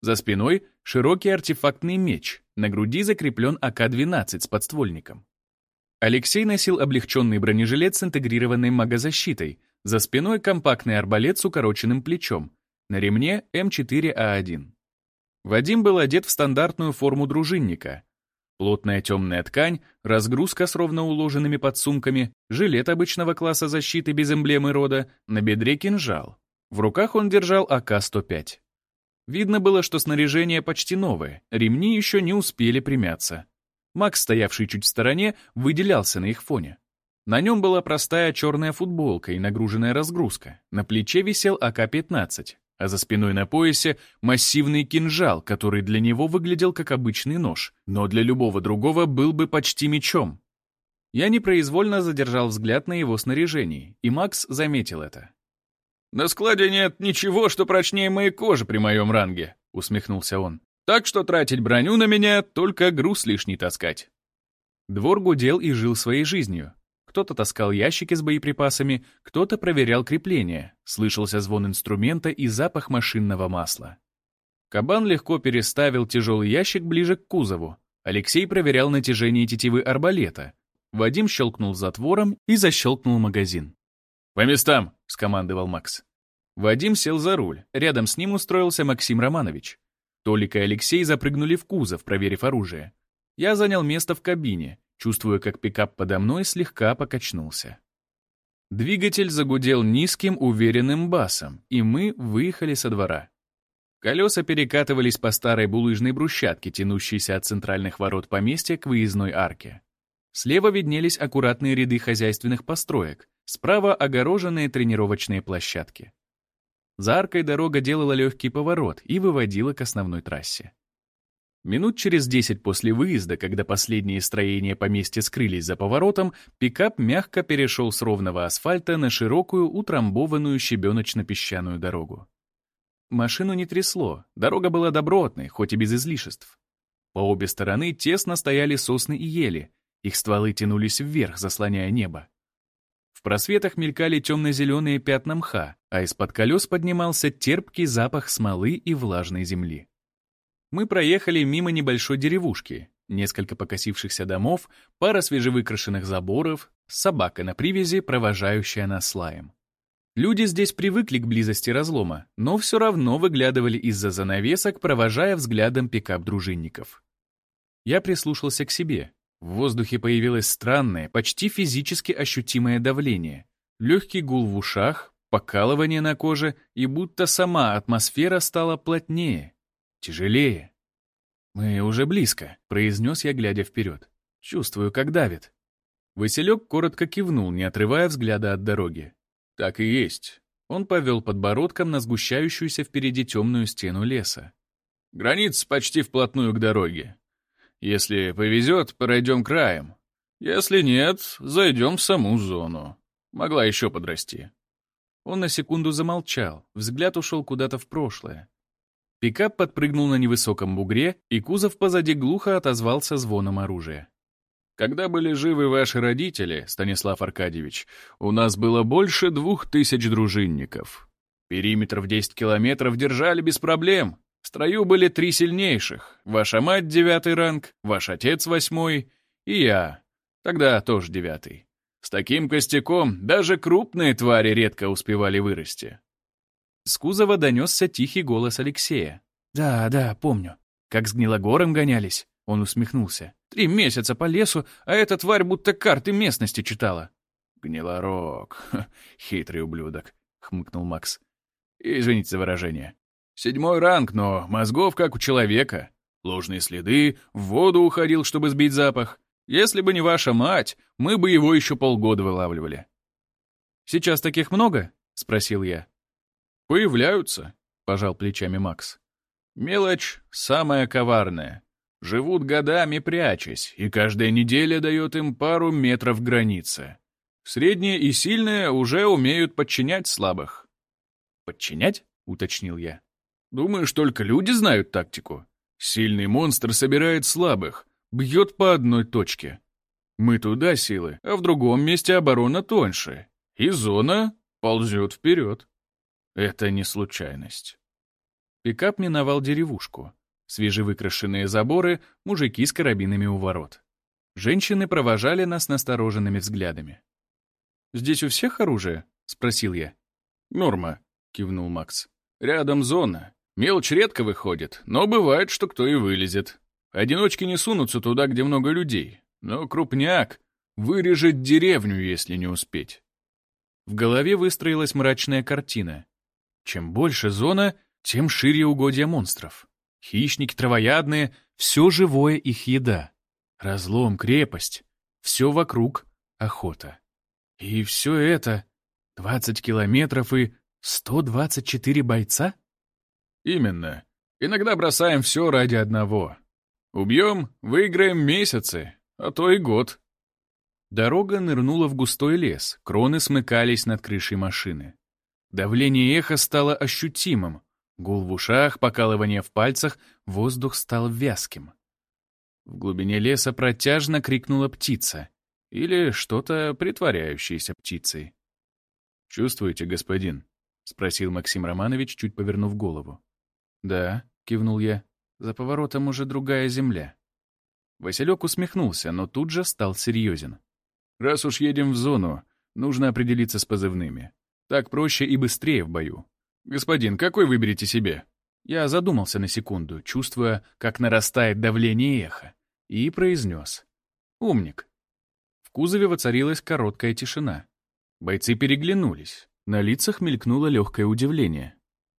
Speaker 1: За спиной широкий артефактный меч, на груди закреплен АК-12 с подствольником. Алексей носил облегченный бронежилет с интегрированной магозащитой, за спиной компактный арбалет с укороченным плечом, на ремне М4А1. Вадим был одет в стандартную форму дружинника, Плотная темная ткань, разгрузка с ровно уложенными подсумками, жилет обычного класса защиты без эмблемы рода, на бедре кинжал. В руках он держал АК-105. Видно было, что снаряжение почти новое, ремни еще не успели примяться. Макс, стоявший чуть в стороне, выделялся на их фоне. На нем была простая черная футболка и нагруженная разгрузка. На плече висел АК-15, а за спиной на поясе массивный кинжал, который для него выглядел как обычный нож, но для любого другого был бы почти мечом. Я непроизвольно задержал взгляд на его снаряжении, и Макс заметил это. «На складе нет ничего, что прочнее моей кожи при моем ранге», — усмехнулся он. «Так что тратить броню на меня — только груз лишний таскать». Двор гудел и жил своей жизнью. Кто-то таскал ящики с боеприпасами, кто-то проверял крепление. Слышался звон инструмента и запах машинного масла. Кабан легко переставил тяжелый ящик ближе к кузову. Алексей проверял натяжение тетивы арбалета. Вадим щелкнул затвором и защелкнул магазин. «По местам!» — скомандовал Макс. Вадим сел за руль. Рядом с ним устроился Максим Романович. Толик и Алексей запрыгнули в кузов, проверив оружие. Я занял место в кабине чувствуя, как пикап подо мной слегка покачнулся. Двигатель загудел низким, уверенным басом, и мы выехали со двора. Колеса перекатывались по старой булыжной брусчатке, тянущейся от центральных ворот поместья к выездной арке. Слева виднелись аккуратные ряды хозяйственных построек, справа огороженные тренировочные площадки. За аркой дорога делала легкий поворот и выводила к основной трассе. Минут через десять после выезда, когда последние строения поместья скрылись за поворотом, пикап мягко перешел с ровного асфальта на широкую, утрамбованную щебеночно-песчаную дорогу. Машину не трясло, дорога была добротной, хоть и без излишеств. По обе стороны тесно стояли сосны и ели, их стволы тянулись вверх, заслоняя небо. В просветах мелькали темно-зеленые пятна мха, а из-под колес поднимался терпкий запах смолы и влажной земли. Мы проехали мимо небольшой деревушки, несколько покосившихся домов, пара свежевыкрашенных заборов, собака на привязи, провожающая нас лаем. Люди здесь привыкли к близости разлома, но все равно выглядывали из-за занавесок, провожая взглядом пикап дружинников. Я прислушался к себе. В воздухе появилось странное, почти физически ощутимое давление. Легкий гул в ушах, покалывание на коже, и будто сама атмосфера стала плотнее, тяжелее. «Мы уже близко», — произнес я, глядя вперед. «Чувствую, как давит». Василек коротко кивнул, не отрывая взгляда от дороги. «Так и есть». Он повел подбородком на сгущающуюся впереди темную стену леса. «Граница почти вплотную к дороге. Если повезет, пройдем краем. Если нет, зайдем в саму зону. Могла еще подрасти». Он на секунду замолчал, взгляд ушел куда-то в прошлое. Пикап подпрыгнул на невысоком бугре, и кузов позади глухо отозвался звоном оружия. Когда были живы ваши родители, Станислав Аркадьевич, у нас было больше двух тысяч дружинников. Периметр в 10 километров держали без проблем. В строю были три сильнейших. Ваша мать — девятый ранг, ваш отец — восьмой, и я. Тогда тоже девятый. С таким костяком даже крупные твари редко успевали вырасти. С кузова донесся тихий голос Алексея. «Да, да, помню. Как с Гнилогором гонялись». Он усмехнулся. «Три месяца по лесу, а эта тварь будто карты местности читала». «Гнилорог, хитрый ублюдок», — хмыкнул Макс. «Извините за выражение. Седьмой ранг, но мозгов как у человека. Ложные следы, в воду уходил, чтобы сбить запах. Если бы не ваша мать, мы бы его еще полгода вылавливали». «Сейчас таких много?» — спросил я. «Появляются», — пожал плечами Макс. «Мелочь самая коварная. Живут годами прячась, и каждая неделя дает им пару метров границы. Средние и сильные уже умеют подчинять слабых. «Подчинять?» — уточнил я. «Думаешь, только люди знают тактику? Сильный монстр собирает слабых, бьет по одной точке. Мы туда силы, а в другом месте оборона тоньше, и зона ползет вперед. Это не случайность». Пикап миновал деревушку. Свежевыкрашенные заборы, мужики с карабинами у ворот. Женщины провожали нас настороженными взглядами. «Здесь у всех оружие?» — спросил я. «Норма», — кивнул Макс. «Рядом зона. Мелочь редко выходит, но бывает, что кто и вылезет. Одиночки не сунутся туда, где много людей. Но крупняк вырежет деревню, если не успеть». В голове выстроилась мрачная картина. Чем больше зона, тем шире угодья монстров. Хищники травоядные, все живое их еда. Разлом, крепость, все вокруг охота. И все это 20 километров и 124 бойца? Именно. Иногда бросаем все ради одного. Убьем, выиграем месяцы, а то и год. Дорога нырнула в густой лес, кроны смыкались над крышей машины. Давление эха стало ощутимым, Гул в ушах, покалывание в пальцах, воздух стал вязким. В глубине леса протяжно крикнула птица. Или что-то притворяющееся птицей. «Чувствуете, господин?» — спросил Максим Романович, чуть повернув голову. «Да», — кивнул я, — «за поворотом уже другая земля». Василек усмехнулся, но тут же стал серьезен. «Раз уж едем в зону, нужно определиться с позывными. Так проще и быстрее в бою. «Господин, какой выберете себе?» Я задумался на секунду, чувствуя, как нарастает давление эха, и произнес. «Умник». В кузове воцарилась короткая тишина. Бойцы переглянулись. На лицах мелькнуло легкое удивление.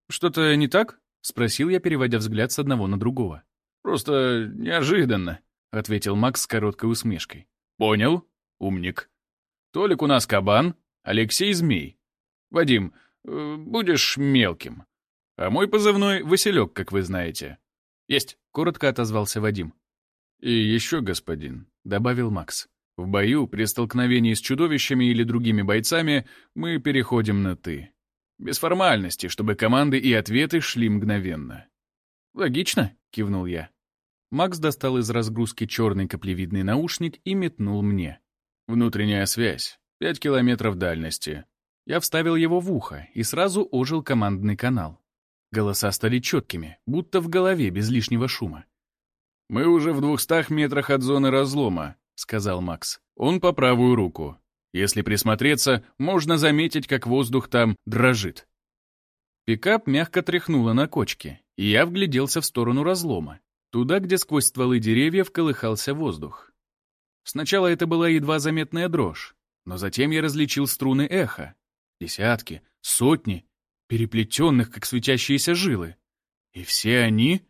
Speaker 1: «Что-то не так?» — спросил я, переводя взгляд с одного на другого. «Просто неожиданно», — ответил Макс с короткой усмешкой. «Понял, умник. Толик у нас кабан, Алексей — змей. Вадим, Э, будешь мелким. А мой позывной — Василек, как вы знаете. Есть, — коротко отозвался Вадим. И еще, господин, — добавил Макс. В бою, при столкновении с чудовищами или другими бойцами, мы переходим на «ты». Без формальности, чтобы команды и ответы шли мгновенно. «Логично», — кивнул я. Макс достал из разгрузки черный каплевидный наушник и метнул мне. «Внутренняя связь. Пять километров дальности. Я вставил его в ухо, и сразу ожил командный канал. Голоса стали четкими, будто в голове, без лишнего шума. «Мы уже в двухстах метрах от зоны разлома», — сказал Макс. «Он по правую руку. Если присмотреться, можно заметить, как воздух там дрожит». Пикап мягко тряхнуло на кочке, и я вгляделся в сторону разлома, туда, где сквозь стволы деревьев колыхался воздух. Сначала это была едва заметная дрожь, но затем я различил струны эха, Десятки, Сотни, переплетенных, как светящиеся жилы. И все они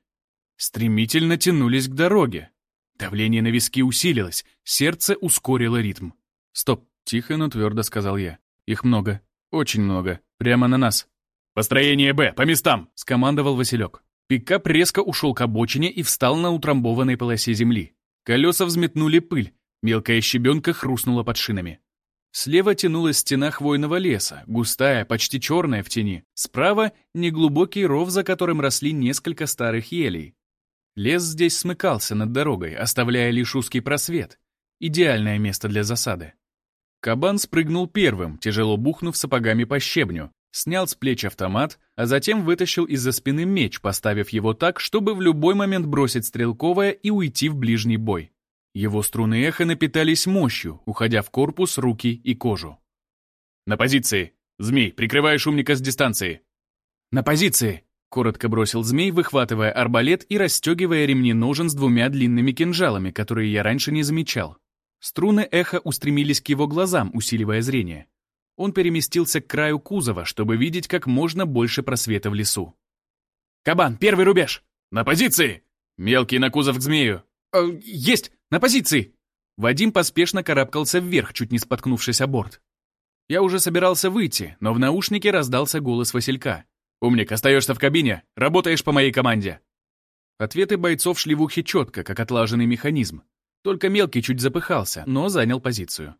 Speaker 1: стремительно тянулись к дороге. Давление на виски усилилось, сердце ускорило ритм. «Стоп!» — тихо, но твердо сказал я. «Их много. Очень много. Прямо на нас».
Speaker 2: «Построение Б! По местам!»
Speaker 1: — скомандовал Василек. Пикап резко ушел к обочине и встал на утрамбованной полосе земли. Колеса взметнули пыль, мелкая щебенка хрустнула под шинами. Слева тянулась стена хвойного леса, густая, почти черная в тени. Справа — неглубокий ров, за которым росли несколько старых елей. Лес здесь смыкался над дорогой, оставляя лишь узкий просвет. Идеальное место для засады. Кабан спрыгнул первым, тяжело бухнув сапогами по щебню, снял с плеч автомат, а затем вытащил из-за спины меч, поставив его так, чтобы в любой момент бросить стрелковое и уйти в ближний бой. Его струны эха напитались мощью, уходя в корпус, руки и кожу.
Speaker 2: «На позиции! Змей, прикрываешь умника с дистанции!»
Speaker 1: «На позиции!» — коротко бросил змей, выхватывая арбалет и расстегивая ремни ножен с двумя длинными кинжалами, которые я раньше не замечал. Струны эха устремились к его глазам, усиливая зрение. Он переместился к краю кузова, чтобы видеть как можно больше просвета в лесу.
Speaker 2: «Кабан, первый рубеж!
Speaker 1: На позиции!
Speaker 2: Мелкий на кузов к змею!»
Speaker 1: «Э, «Есть! На позиции!» Вадим поспешно карабкался вверх, чуть не споткнувшись о борт. Я уже собирался выйти, но в наушнике раздался голос Василька.
Speaker 2: «Умник, остаешься в кабине, работаешь по моей команде».
Speaker 1: Ответы бойцов шли в ухе четко, как отлаженный механизм. Только мелкий чуть запыхался, но занял позицию.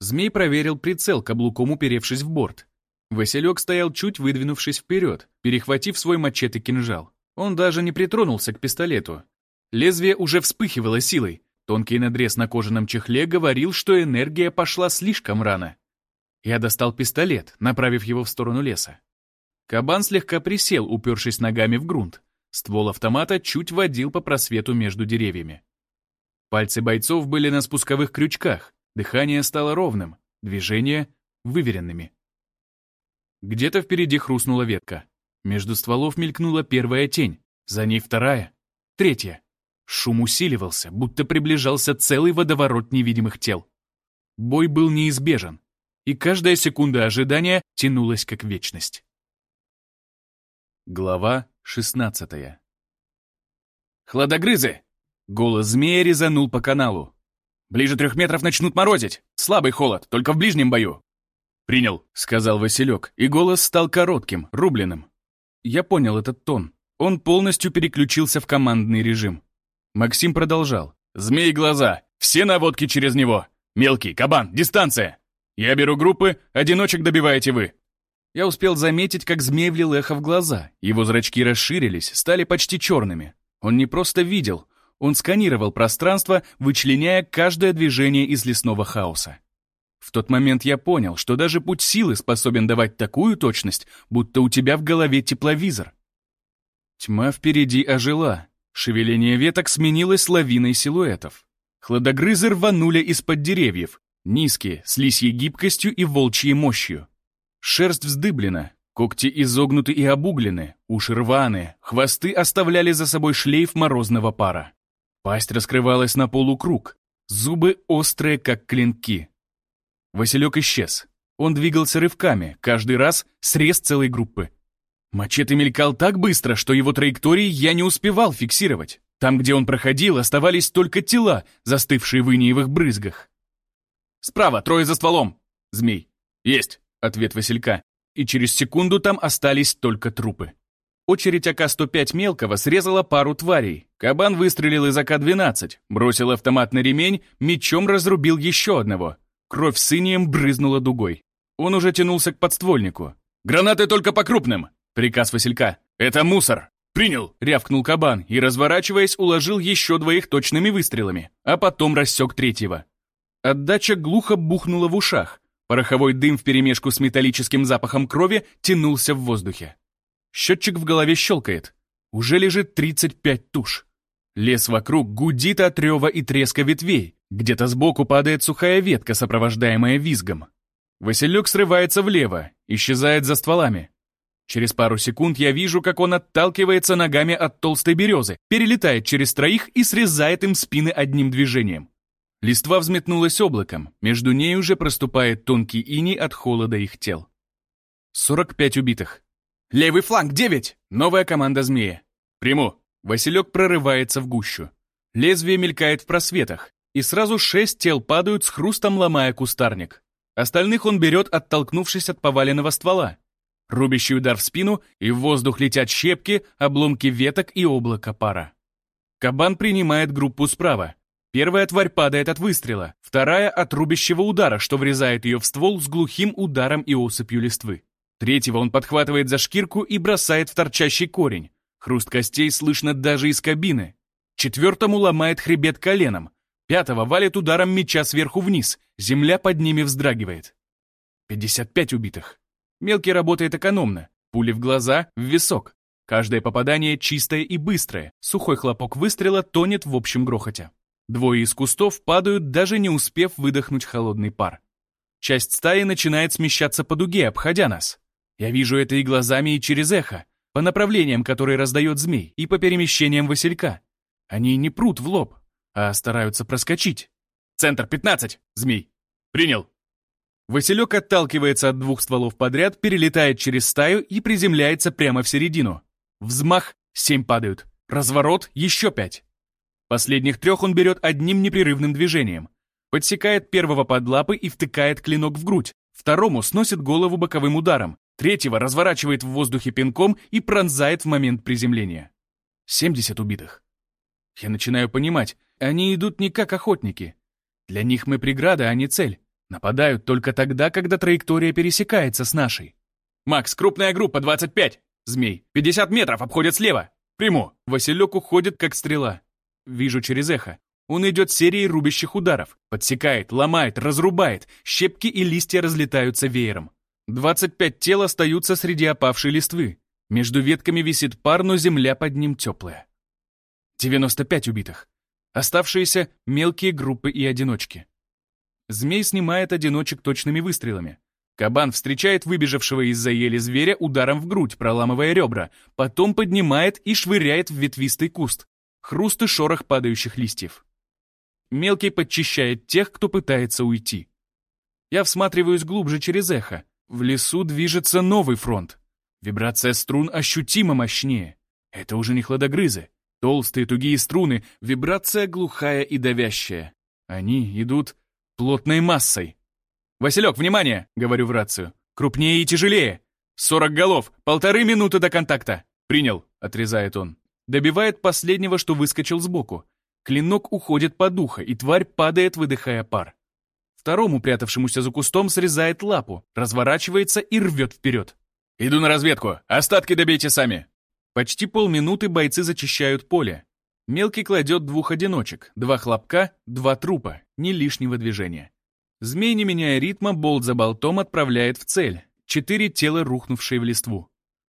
Speaker 1: Змей проверил прицел, каблуком уперевшись в борт. Василек стоял чуть выдвинувшись вперед, перехватив свой мачете кинжал. Он даже не притронулся к пистолету, Лезвие уже вспыхивало силой. Тонкий надрез на кожаном чехле говорил, что энергия пошла слишком рано. Я достал пистолет, направив его в сторону леса. Кабан слегка присел, упершись ногами в грунт. Ствол автомата чуть водил по просвету между деревьями. Пальцы бойцов были на спусковых крючках, дыхание стало ровным, движения — выверенными. Где-то впереди хрустнула ветка. Между стволов мелькнула первая тень, за ней вторая, третья. Шум усиливался, будто приближался целый водоворот невидимых тел. Бой был неизбежен, и каждая секунда ожидания тянулась как вечность. Глава 16
Speaker 2: «Хладогрызы!»
Speaker 1: Голос змея резанул по каналу.
Speaker 2: «Ближе трех метров начнут морозить. Слабый холод, только в ближнем бою».
Speaker 1: «Принял», — сказал Василек, и голос стал коротким, рубленым. Я понял этот тон. Он полностью переключился в командный режим. Максим продолжал.
Speaker 2: «Змей глаза! Все наводки через него! Мелкий, кабан, дистанция! Я беру группы, одиночек добиваете вы!»
Speaker 1: Я успел заметить, как змей влил эхо в глаза. Его зрачки расширились, стали почти черными. Он не просто видел, он сканировал пространство, вычленяя каждое движение из лесного хаоса. В тот момент я понял, что даже путь силы способен давать такую точность, будто у тебя в голове тепловизор. Тьма впереди ожила, Шевеление веток сменилось лавиной силуэтов. Хладогрызы рванули из-под деревьев, низкие, с лисьей гибкостью и волчьей мощью. Шерсть вздыблена, когти изогнуты и обуглены, уши рваные, хвосты оставляли за собой шлейф морозного пара. Пасть раскрывалась на полукруг, зубы острые, как клинки. Василек исчез. Он двигался рывками, каждый раз срез целой группы. Мачете мелькал так быстро, что его траектории я не успевал фиксировать. Там, где он проходил, оставались только тела, застывшие в иниевых брызгах.
Speaker 2: «Справа, трое за стволом!»
Speaker 1: «Змей».
Speaker 2: «Есть!»
Speaker 1: — ответ Василька. И через секунду там остались только трупы. Очередь АК-105 мелкого срезала пару тварей. Кабан выстрелил из АК-12, бросил автомат на ремень, мечом разрубил еще одного. Кровь с инием брызнула дугой. Он уже тянулся к подствольнику.
Speaker 2: «Гранаты только по крупным!»
Speaker 1: Приказ Василька.
Speaker 2: «Это мусор!»
Speaker 1: «Принял!» — рявкнул кабан и, разворачиваясь, уложил еще двоих точными выстрелами, а потом рассек третьего. Отдача глухо бухнула в ушах. Пороховой дым вперемешку с металлическим запахом крови тянулся в воздухе. Счетчик в голове щелкает. Уже лежит 35 туш. Лес вокруг гудит от рева и треска ветвей. Где-то сбоку падает сухая ветка, сопровождаемая визгом. Василек срывается влево, исчезает за стволами. Через пару секунд я вижу, как он отталкивается ногами от толстой березы, перелетает через троих и срезает им спины одним движением. Листва взметнулась облаком, между ней уже проступает тонкий иней от холода их тел. 45 убитых. «Левый фланг, 9!» Новая команда змея. «Приму!» Василек прорывается в гущу. Лезвие мелькает в просветах, и сразу шесть тел падают с хрустом, ломая кустарник. Остальных он берет, оттолкнувшись от поваленного ствола. Рубящий удар в спину, и в воздух летят щепки, обломки веток и облако пара. Кабан принимает группу справа. Первая тварь падает от выстрела, вторая — от рубящего удара, что врезает ее в ствол с глухим ударом и осыпью листвы. Третьего он подхватывает за шкирку и бросает в торчащий корень. Хруст костей слышно даже из кабины. Четвертому ломает хребет коленом. Пятого валит ударом меча сверху вниз. Земля под ними вздрагивает. 55 убитых. Мелкий работает экономно. Пули в глаза, в висок. Каждое попадание чистое и быстрое. Сухой хлопок выстрела тонет в общем грохоте. Двое из кустов падают, даже не успев выдохнуть холодный пар. Часть стаи начинает смещаться по дуге, обходя нас. Я вижу это и глазами, и через эхо, по направлениям, которые раздает змей, и по перемещениям Василька. Они не прут в лоб, а стараются проскочить. «Центр 15, змей!» «Принял!» Василек отталкивается от двух стволов подряд, перелетает через стаю и приземляется прямо в середину. Взмах — семь падают. Разворот — еще пять. Последних трех он берет одним непрерывным движением. Подсекает первого под лапы и втыкает клинок в грудь. Второму сносит голову боковым ударом. Третьего разворачивает в воздухе пинком и пронзает в момент приземления. 70 убитых. Я начинаю понимать, они идут не как охотники. Для них мы преграда, а не цель. Нападают только тогда, когда траектория пересекается с нашей. «Макс, крупная группа, 25!» «Змей, 50 метров, обходят слева!» «Приму!» Василек уходит, как стрела. Вижу через эхо. Он идет серией рубящих ударов. Подсекает, ломает, разрубает. Щепки и листья разлетаются веером. 25 тел остаются среди опавшей листвы. Между ветками висит пар, но земля под ним теплая. 95 убитых. Оставшиеся — мелкие группы и одиночки. Змей снимает одиночек точными выстрелами. Кабан встречает выбежавшего из-за ели зверя ударом в грудь, проламывая ребра, потом поднимает и швыряет в ветвистый куст. Хруст и шорох падающих листьев. Мелкий подчищает тех, кто пытается уйти. Я всматриваюсь глубже через эхо. В лесу движется новый фронт. Вибрация струн ощутимо мощнее. Это уже не хладогрызы. Толстые тугие струны, вибрация глухая и давящая. Они идут плотной массой. «Василек, внимание!» — говорю в рацию. «Крупнее и тяжелее! Сорок голов, полторы минуты до контакта!» «Принял!» — отрезает он. Добивает последнего, что выскочил сбоку. Клинок уходит под ухо, и тварь падает, выдыхая пар. Второму, прятавшемуся за кустом, срезает лапу, разворачивается и рвет вперед. «Иду на разведку! Остатки добейте сами!» Почти полминуты бойцы зачищают поле. Мелкий кладет двух одиночек, два хлопка, два трупа, ни лишнего движения. Змей, не меняя ритма, болт за болтом отправляет в цель. Четыре тела, рухнувшие в листву.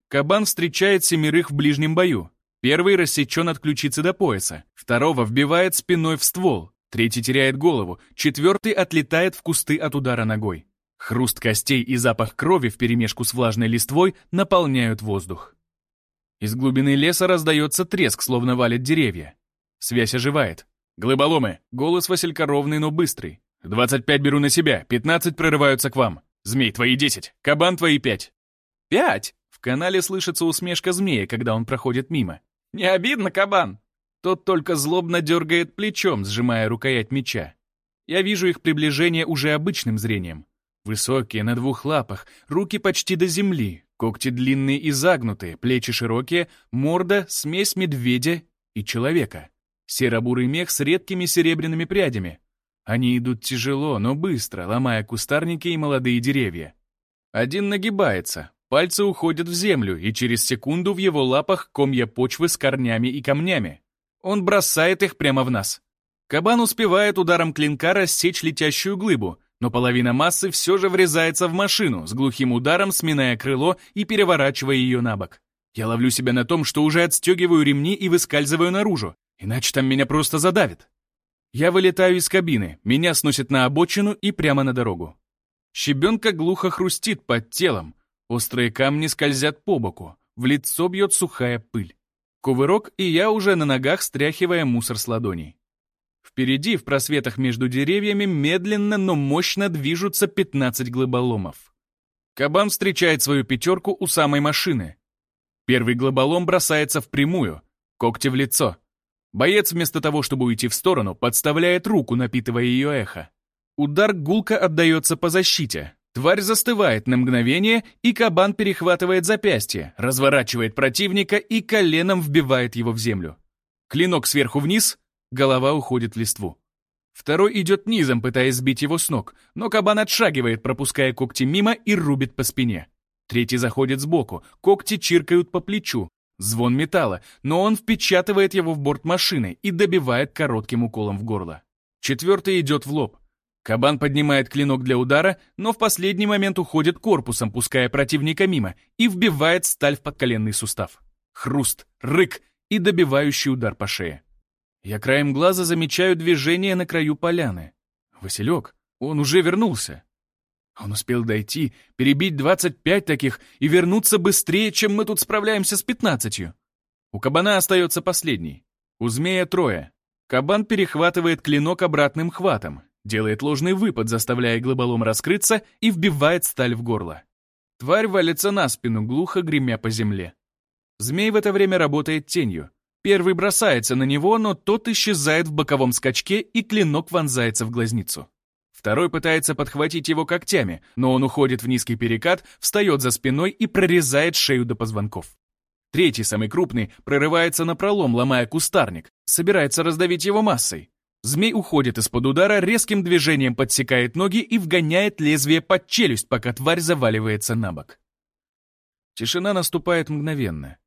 Speaker 1: Кабан встречает семерых в ближнем бою. Первый рассечен от ключицы до пояса, второго вбивает спиной в ствол, Третий теряет голову, четвертый отлетает в кусты от удара ногой. Хруст костей и запах крови вперемешку с влажной листвой наполняют воздух. Из глубины леса раздается треск, словно валят деревья. Связь оживает. «Глыболомы!» Голос Василька ровный, но быстрый. «Двадцать пять беру на себя, пятнадцать прорываются к вам. Змей, твои десять, кабан твои пять». «Пять?» В канале слышится усмешка змея, когда он проходит мимо. «Не обидно, кабан?» Тот только злобно дергает плечом, сжимая рукоять меча. Я вижу их приближение уже обычным зрением. Высокие, на двух лапах, руки почти до земли, когти длинные и загнутые, плечи широкие, морда — смесь медведя и человека. Серо-бурый мех с редкими серебряными прядями. Они идут тяжело, но быстро, ломая кустарники и молодые деревья. Один нагибается, пальцы уходят в землю, и через секунду в его лапах комья почвы с корнями и камнями. Он бросает их прямо в нас. Кабан успевает ударом клинка рассечь летящую глыбу, но половина массы все же врезается в машину, с глухим ударом сминая крыло и переворачивая ее на бок. Я ловлю себя на том, что уже отстегиваю ремни и выскальзываю наружу, иначе там меня просто задавит. Я вылетаю из кабины, меня сносит на обочину и прямо на дорогу. Щебенка глухо хрустит под телом, острые камни скользят по боку, в лицо бьет сухая пыль. Кувырок, и я уже на ногах, стряхивая мусор с ладоней. Впереди, в просветах между деревьями, медленно, но мощно движутся 15 глыболомов. Кабан встречает свою пятерку у самой машины. Первый глобалом бросается впрямую, когти в лицо. Боец вместо того, чтобы уйти в сторону, подставляет руку, напитывая ее эхо. Удар гулко отдается по защите. Тварь застывает на мгновение, и кабан перехватывает запястье, разворачивает противника и коленом вбивает его в землю. Клинок сверху вниз, голова уходит в листву. Второй идет низом, пытаясь сбить его с ног, но кабан отшагивает, пропуская когти мимо и рубит по спине. Третий заходит сбоку, когти чиркают по плечу, звон металла, но он впечатывает его в борт машины и добивает коротким уколом в горло. Четвертый идет в лоб. Кабан поднимает клинок для удара, но в последний момент уходит корпусом, пуская противника мимо, и вбивает сталь в подколенный сустав. Хруст, рык и добивающий удар по шее. Я краем глаза замечаю движение на краю поляны. Василек, он уже вернулся. Он успел дойти, перебить 25 таких и вернуться быстрее, чем мы тут справляемся с 15. У кабана остается последний. У змея трое. Кабан перехватывает клинок обратным хватом, делает ложный выпад, заставляя глобалом раскрыться и вбивает сталь в горло. Тварь валится на спину, глухо гремя по земле. Змей в это время работает тенью. Первый бросается на него, но тот исчезает в боковом скачке, и клинок вонзается в глазницу. Второй пытается подхватить его когтями, но он уходит в низкий перекат, встает за спиной и прорезает шею до позвонков. Третий, самый крупный, прорывается на пролом, ломая кустарник, собирается раздавить его массой. Змей уходит из-под удара, резким движением подсекает ноги и вгоняет лезвие под челюсть, пока тварь заваливается на бок. Тишина наступает мгновенно.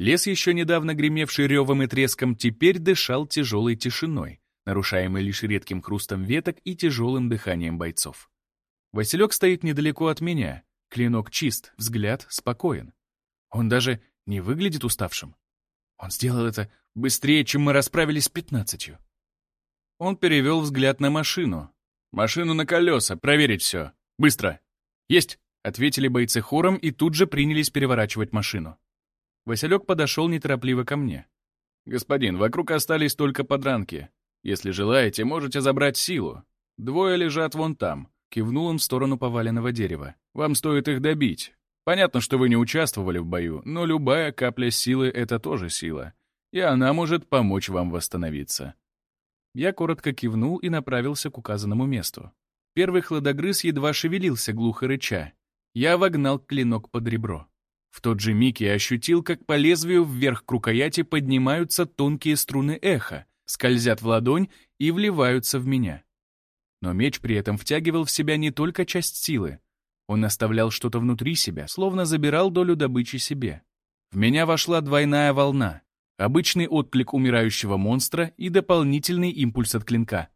Speaker 1: Лес, еще недавно гремевший ревом и треском, теперь дышал тяжелой тишиной нарушаемый лишь редким хрустом веток и тяжелым дыханием бойцов. Василек стоит недалеко от меня, клинок чист, взгляд спокоен. Он даже не выглядит уставшим. Он сделал это быстрее, чем мы расправились с пятнадцатью. Он перевел взгляд на машину. «Машину на колеса, проверить все. Быстро!» «Есть!» — ответили бойцы хором и тут же принялись переворачивать машину. Василек подошел неторопливо ко мне. «Господин, вокруг остались только подранки. Если желаете, можете забрать силу. Двое лежат вон там. Кивнул он в сторону поваленного дерева. Вам стоит их добить. Понятно, что вы не участвовали в бою, но любая капля силы — это тоже сила. И она может помочь вам восстановиться. Я коротко кивнул и направился к указанному месту. Первый хладогрыз едва шевелился, глухо рыча. Я вогнал клинок под ребро. В тот же миг я ощутил, как по лезвию вверх к рукояти поднимаются тонкие струны эха, скользят в ладонь и вливаются в меня. Но меч при этом втягивал в себя не только часть силы. Он оставлял что-то внутри себя, словно забирал долю добычи себе. В меня вошла двойная волна. Обычный отклик умирающего монстра и дополнительный импульс от клинка.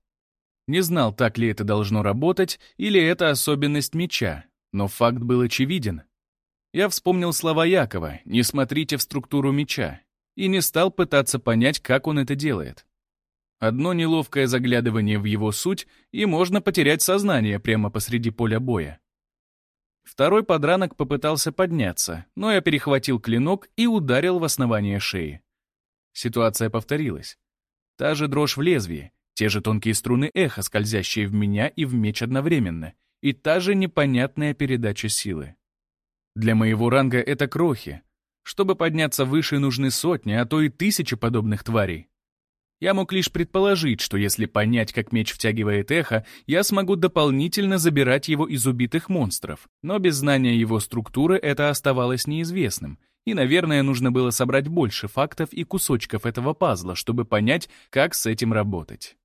Speaker 1: Не знал, так ли это должно работать, или это особенность меча, но факт был очевиден. Я вспомнил слова Якова «не смотрите в структуру меча» и не стал пытаться понять, как он это делает. Одно неловкое заглядывание в его суть, и можно потерять сознание прямо посреди поля боя. Второй подранок попытался подняться, но я перехватил клинок и ударил в основание шеи. Ситуация повторилась. Та же дрожь в лезвии, те же тонкие струны эха, скользящие в меня и в меч одновременно, и та же непонятная передача силы. Для моего ранга это крохи. Чтобы подняться выше, нужны сотни, а то и тысячи подобных тварей. Я мог лишь предположить, что если понять, как меч втягивает эхо, я смогу дополнительно забирать его из убитых монстров. Но без знания его структуры это оставалось неизвестным. И, наверное, нужно было собрать больше фактов и кусочков этого пазла, чтобы понять, как с этим работать.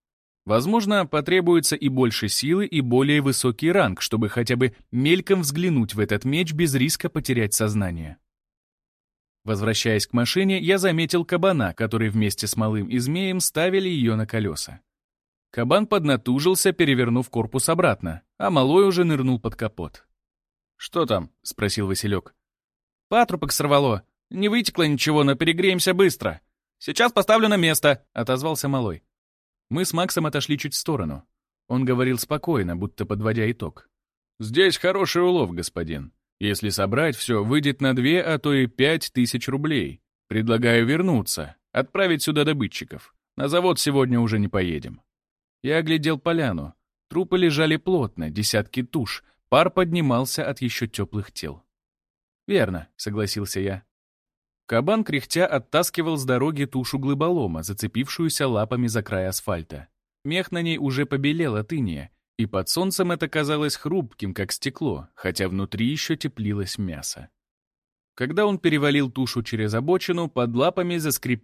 Speaker 1: Возможно, потребуется и больше силы, и более высокий ранг, чтобы хотя бы мельком взглянуть в этот меч без риска потерять сознание. Возвращаясь к машине, я заметил кабана, который вместе с малым и змеем ставили ее на колеса. Кабан поднатужился, перевернув корпус обратно, а малой уже нырнул под капот. «Что там?» — спросил Василек. «Патрупок сорвало. Не вытекло ничего, но перегреемся быстро. Сейчас поставлю на место», — отозвался малой. Мы с Максом отошли чуть в сторону. Он говорил спокойно, будто подводя итог. «Здесь хороший улов, господин. Если собрать все, выйдет на две, а то и пять тысяч рублей. Предлагаю вернуться, отправить сюда добытчиков. На завод сегодня уже не поедем. Я оглядел поляну. Трупы лежали плотно, десятки туш. Пар поднимался от еще теплых тел. «Верно», — согласился я. Кабан кряхтя оттаскивал с дороги тушу глыболома, зацепившуюся лапами за край асфальта. Мех на ней уже побелел от иния, и под солнцем это казалось хрупким, как стекло, хотя внутри еще теплилось мясо. Когда он перевалил тушу через обочину, под лапами заскрипели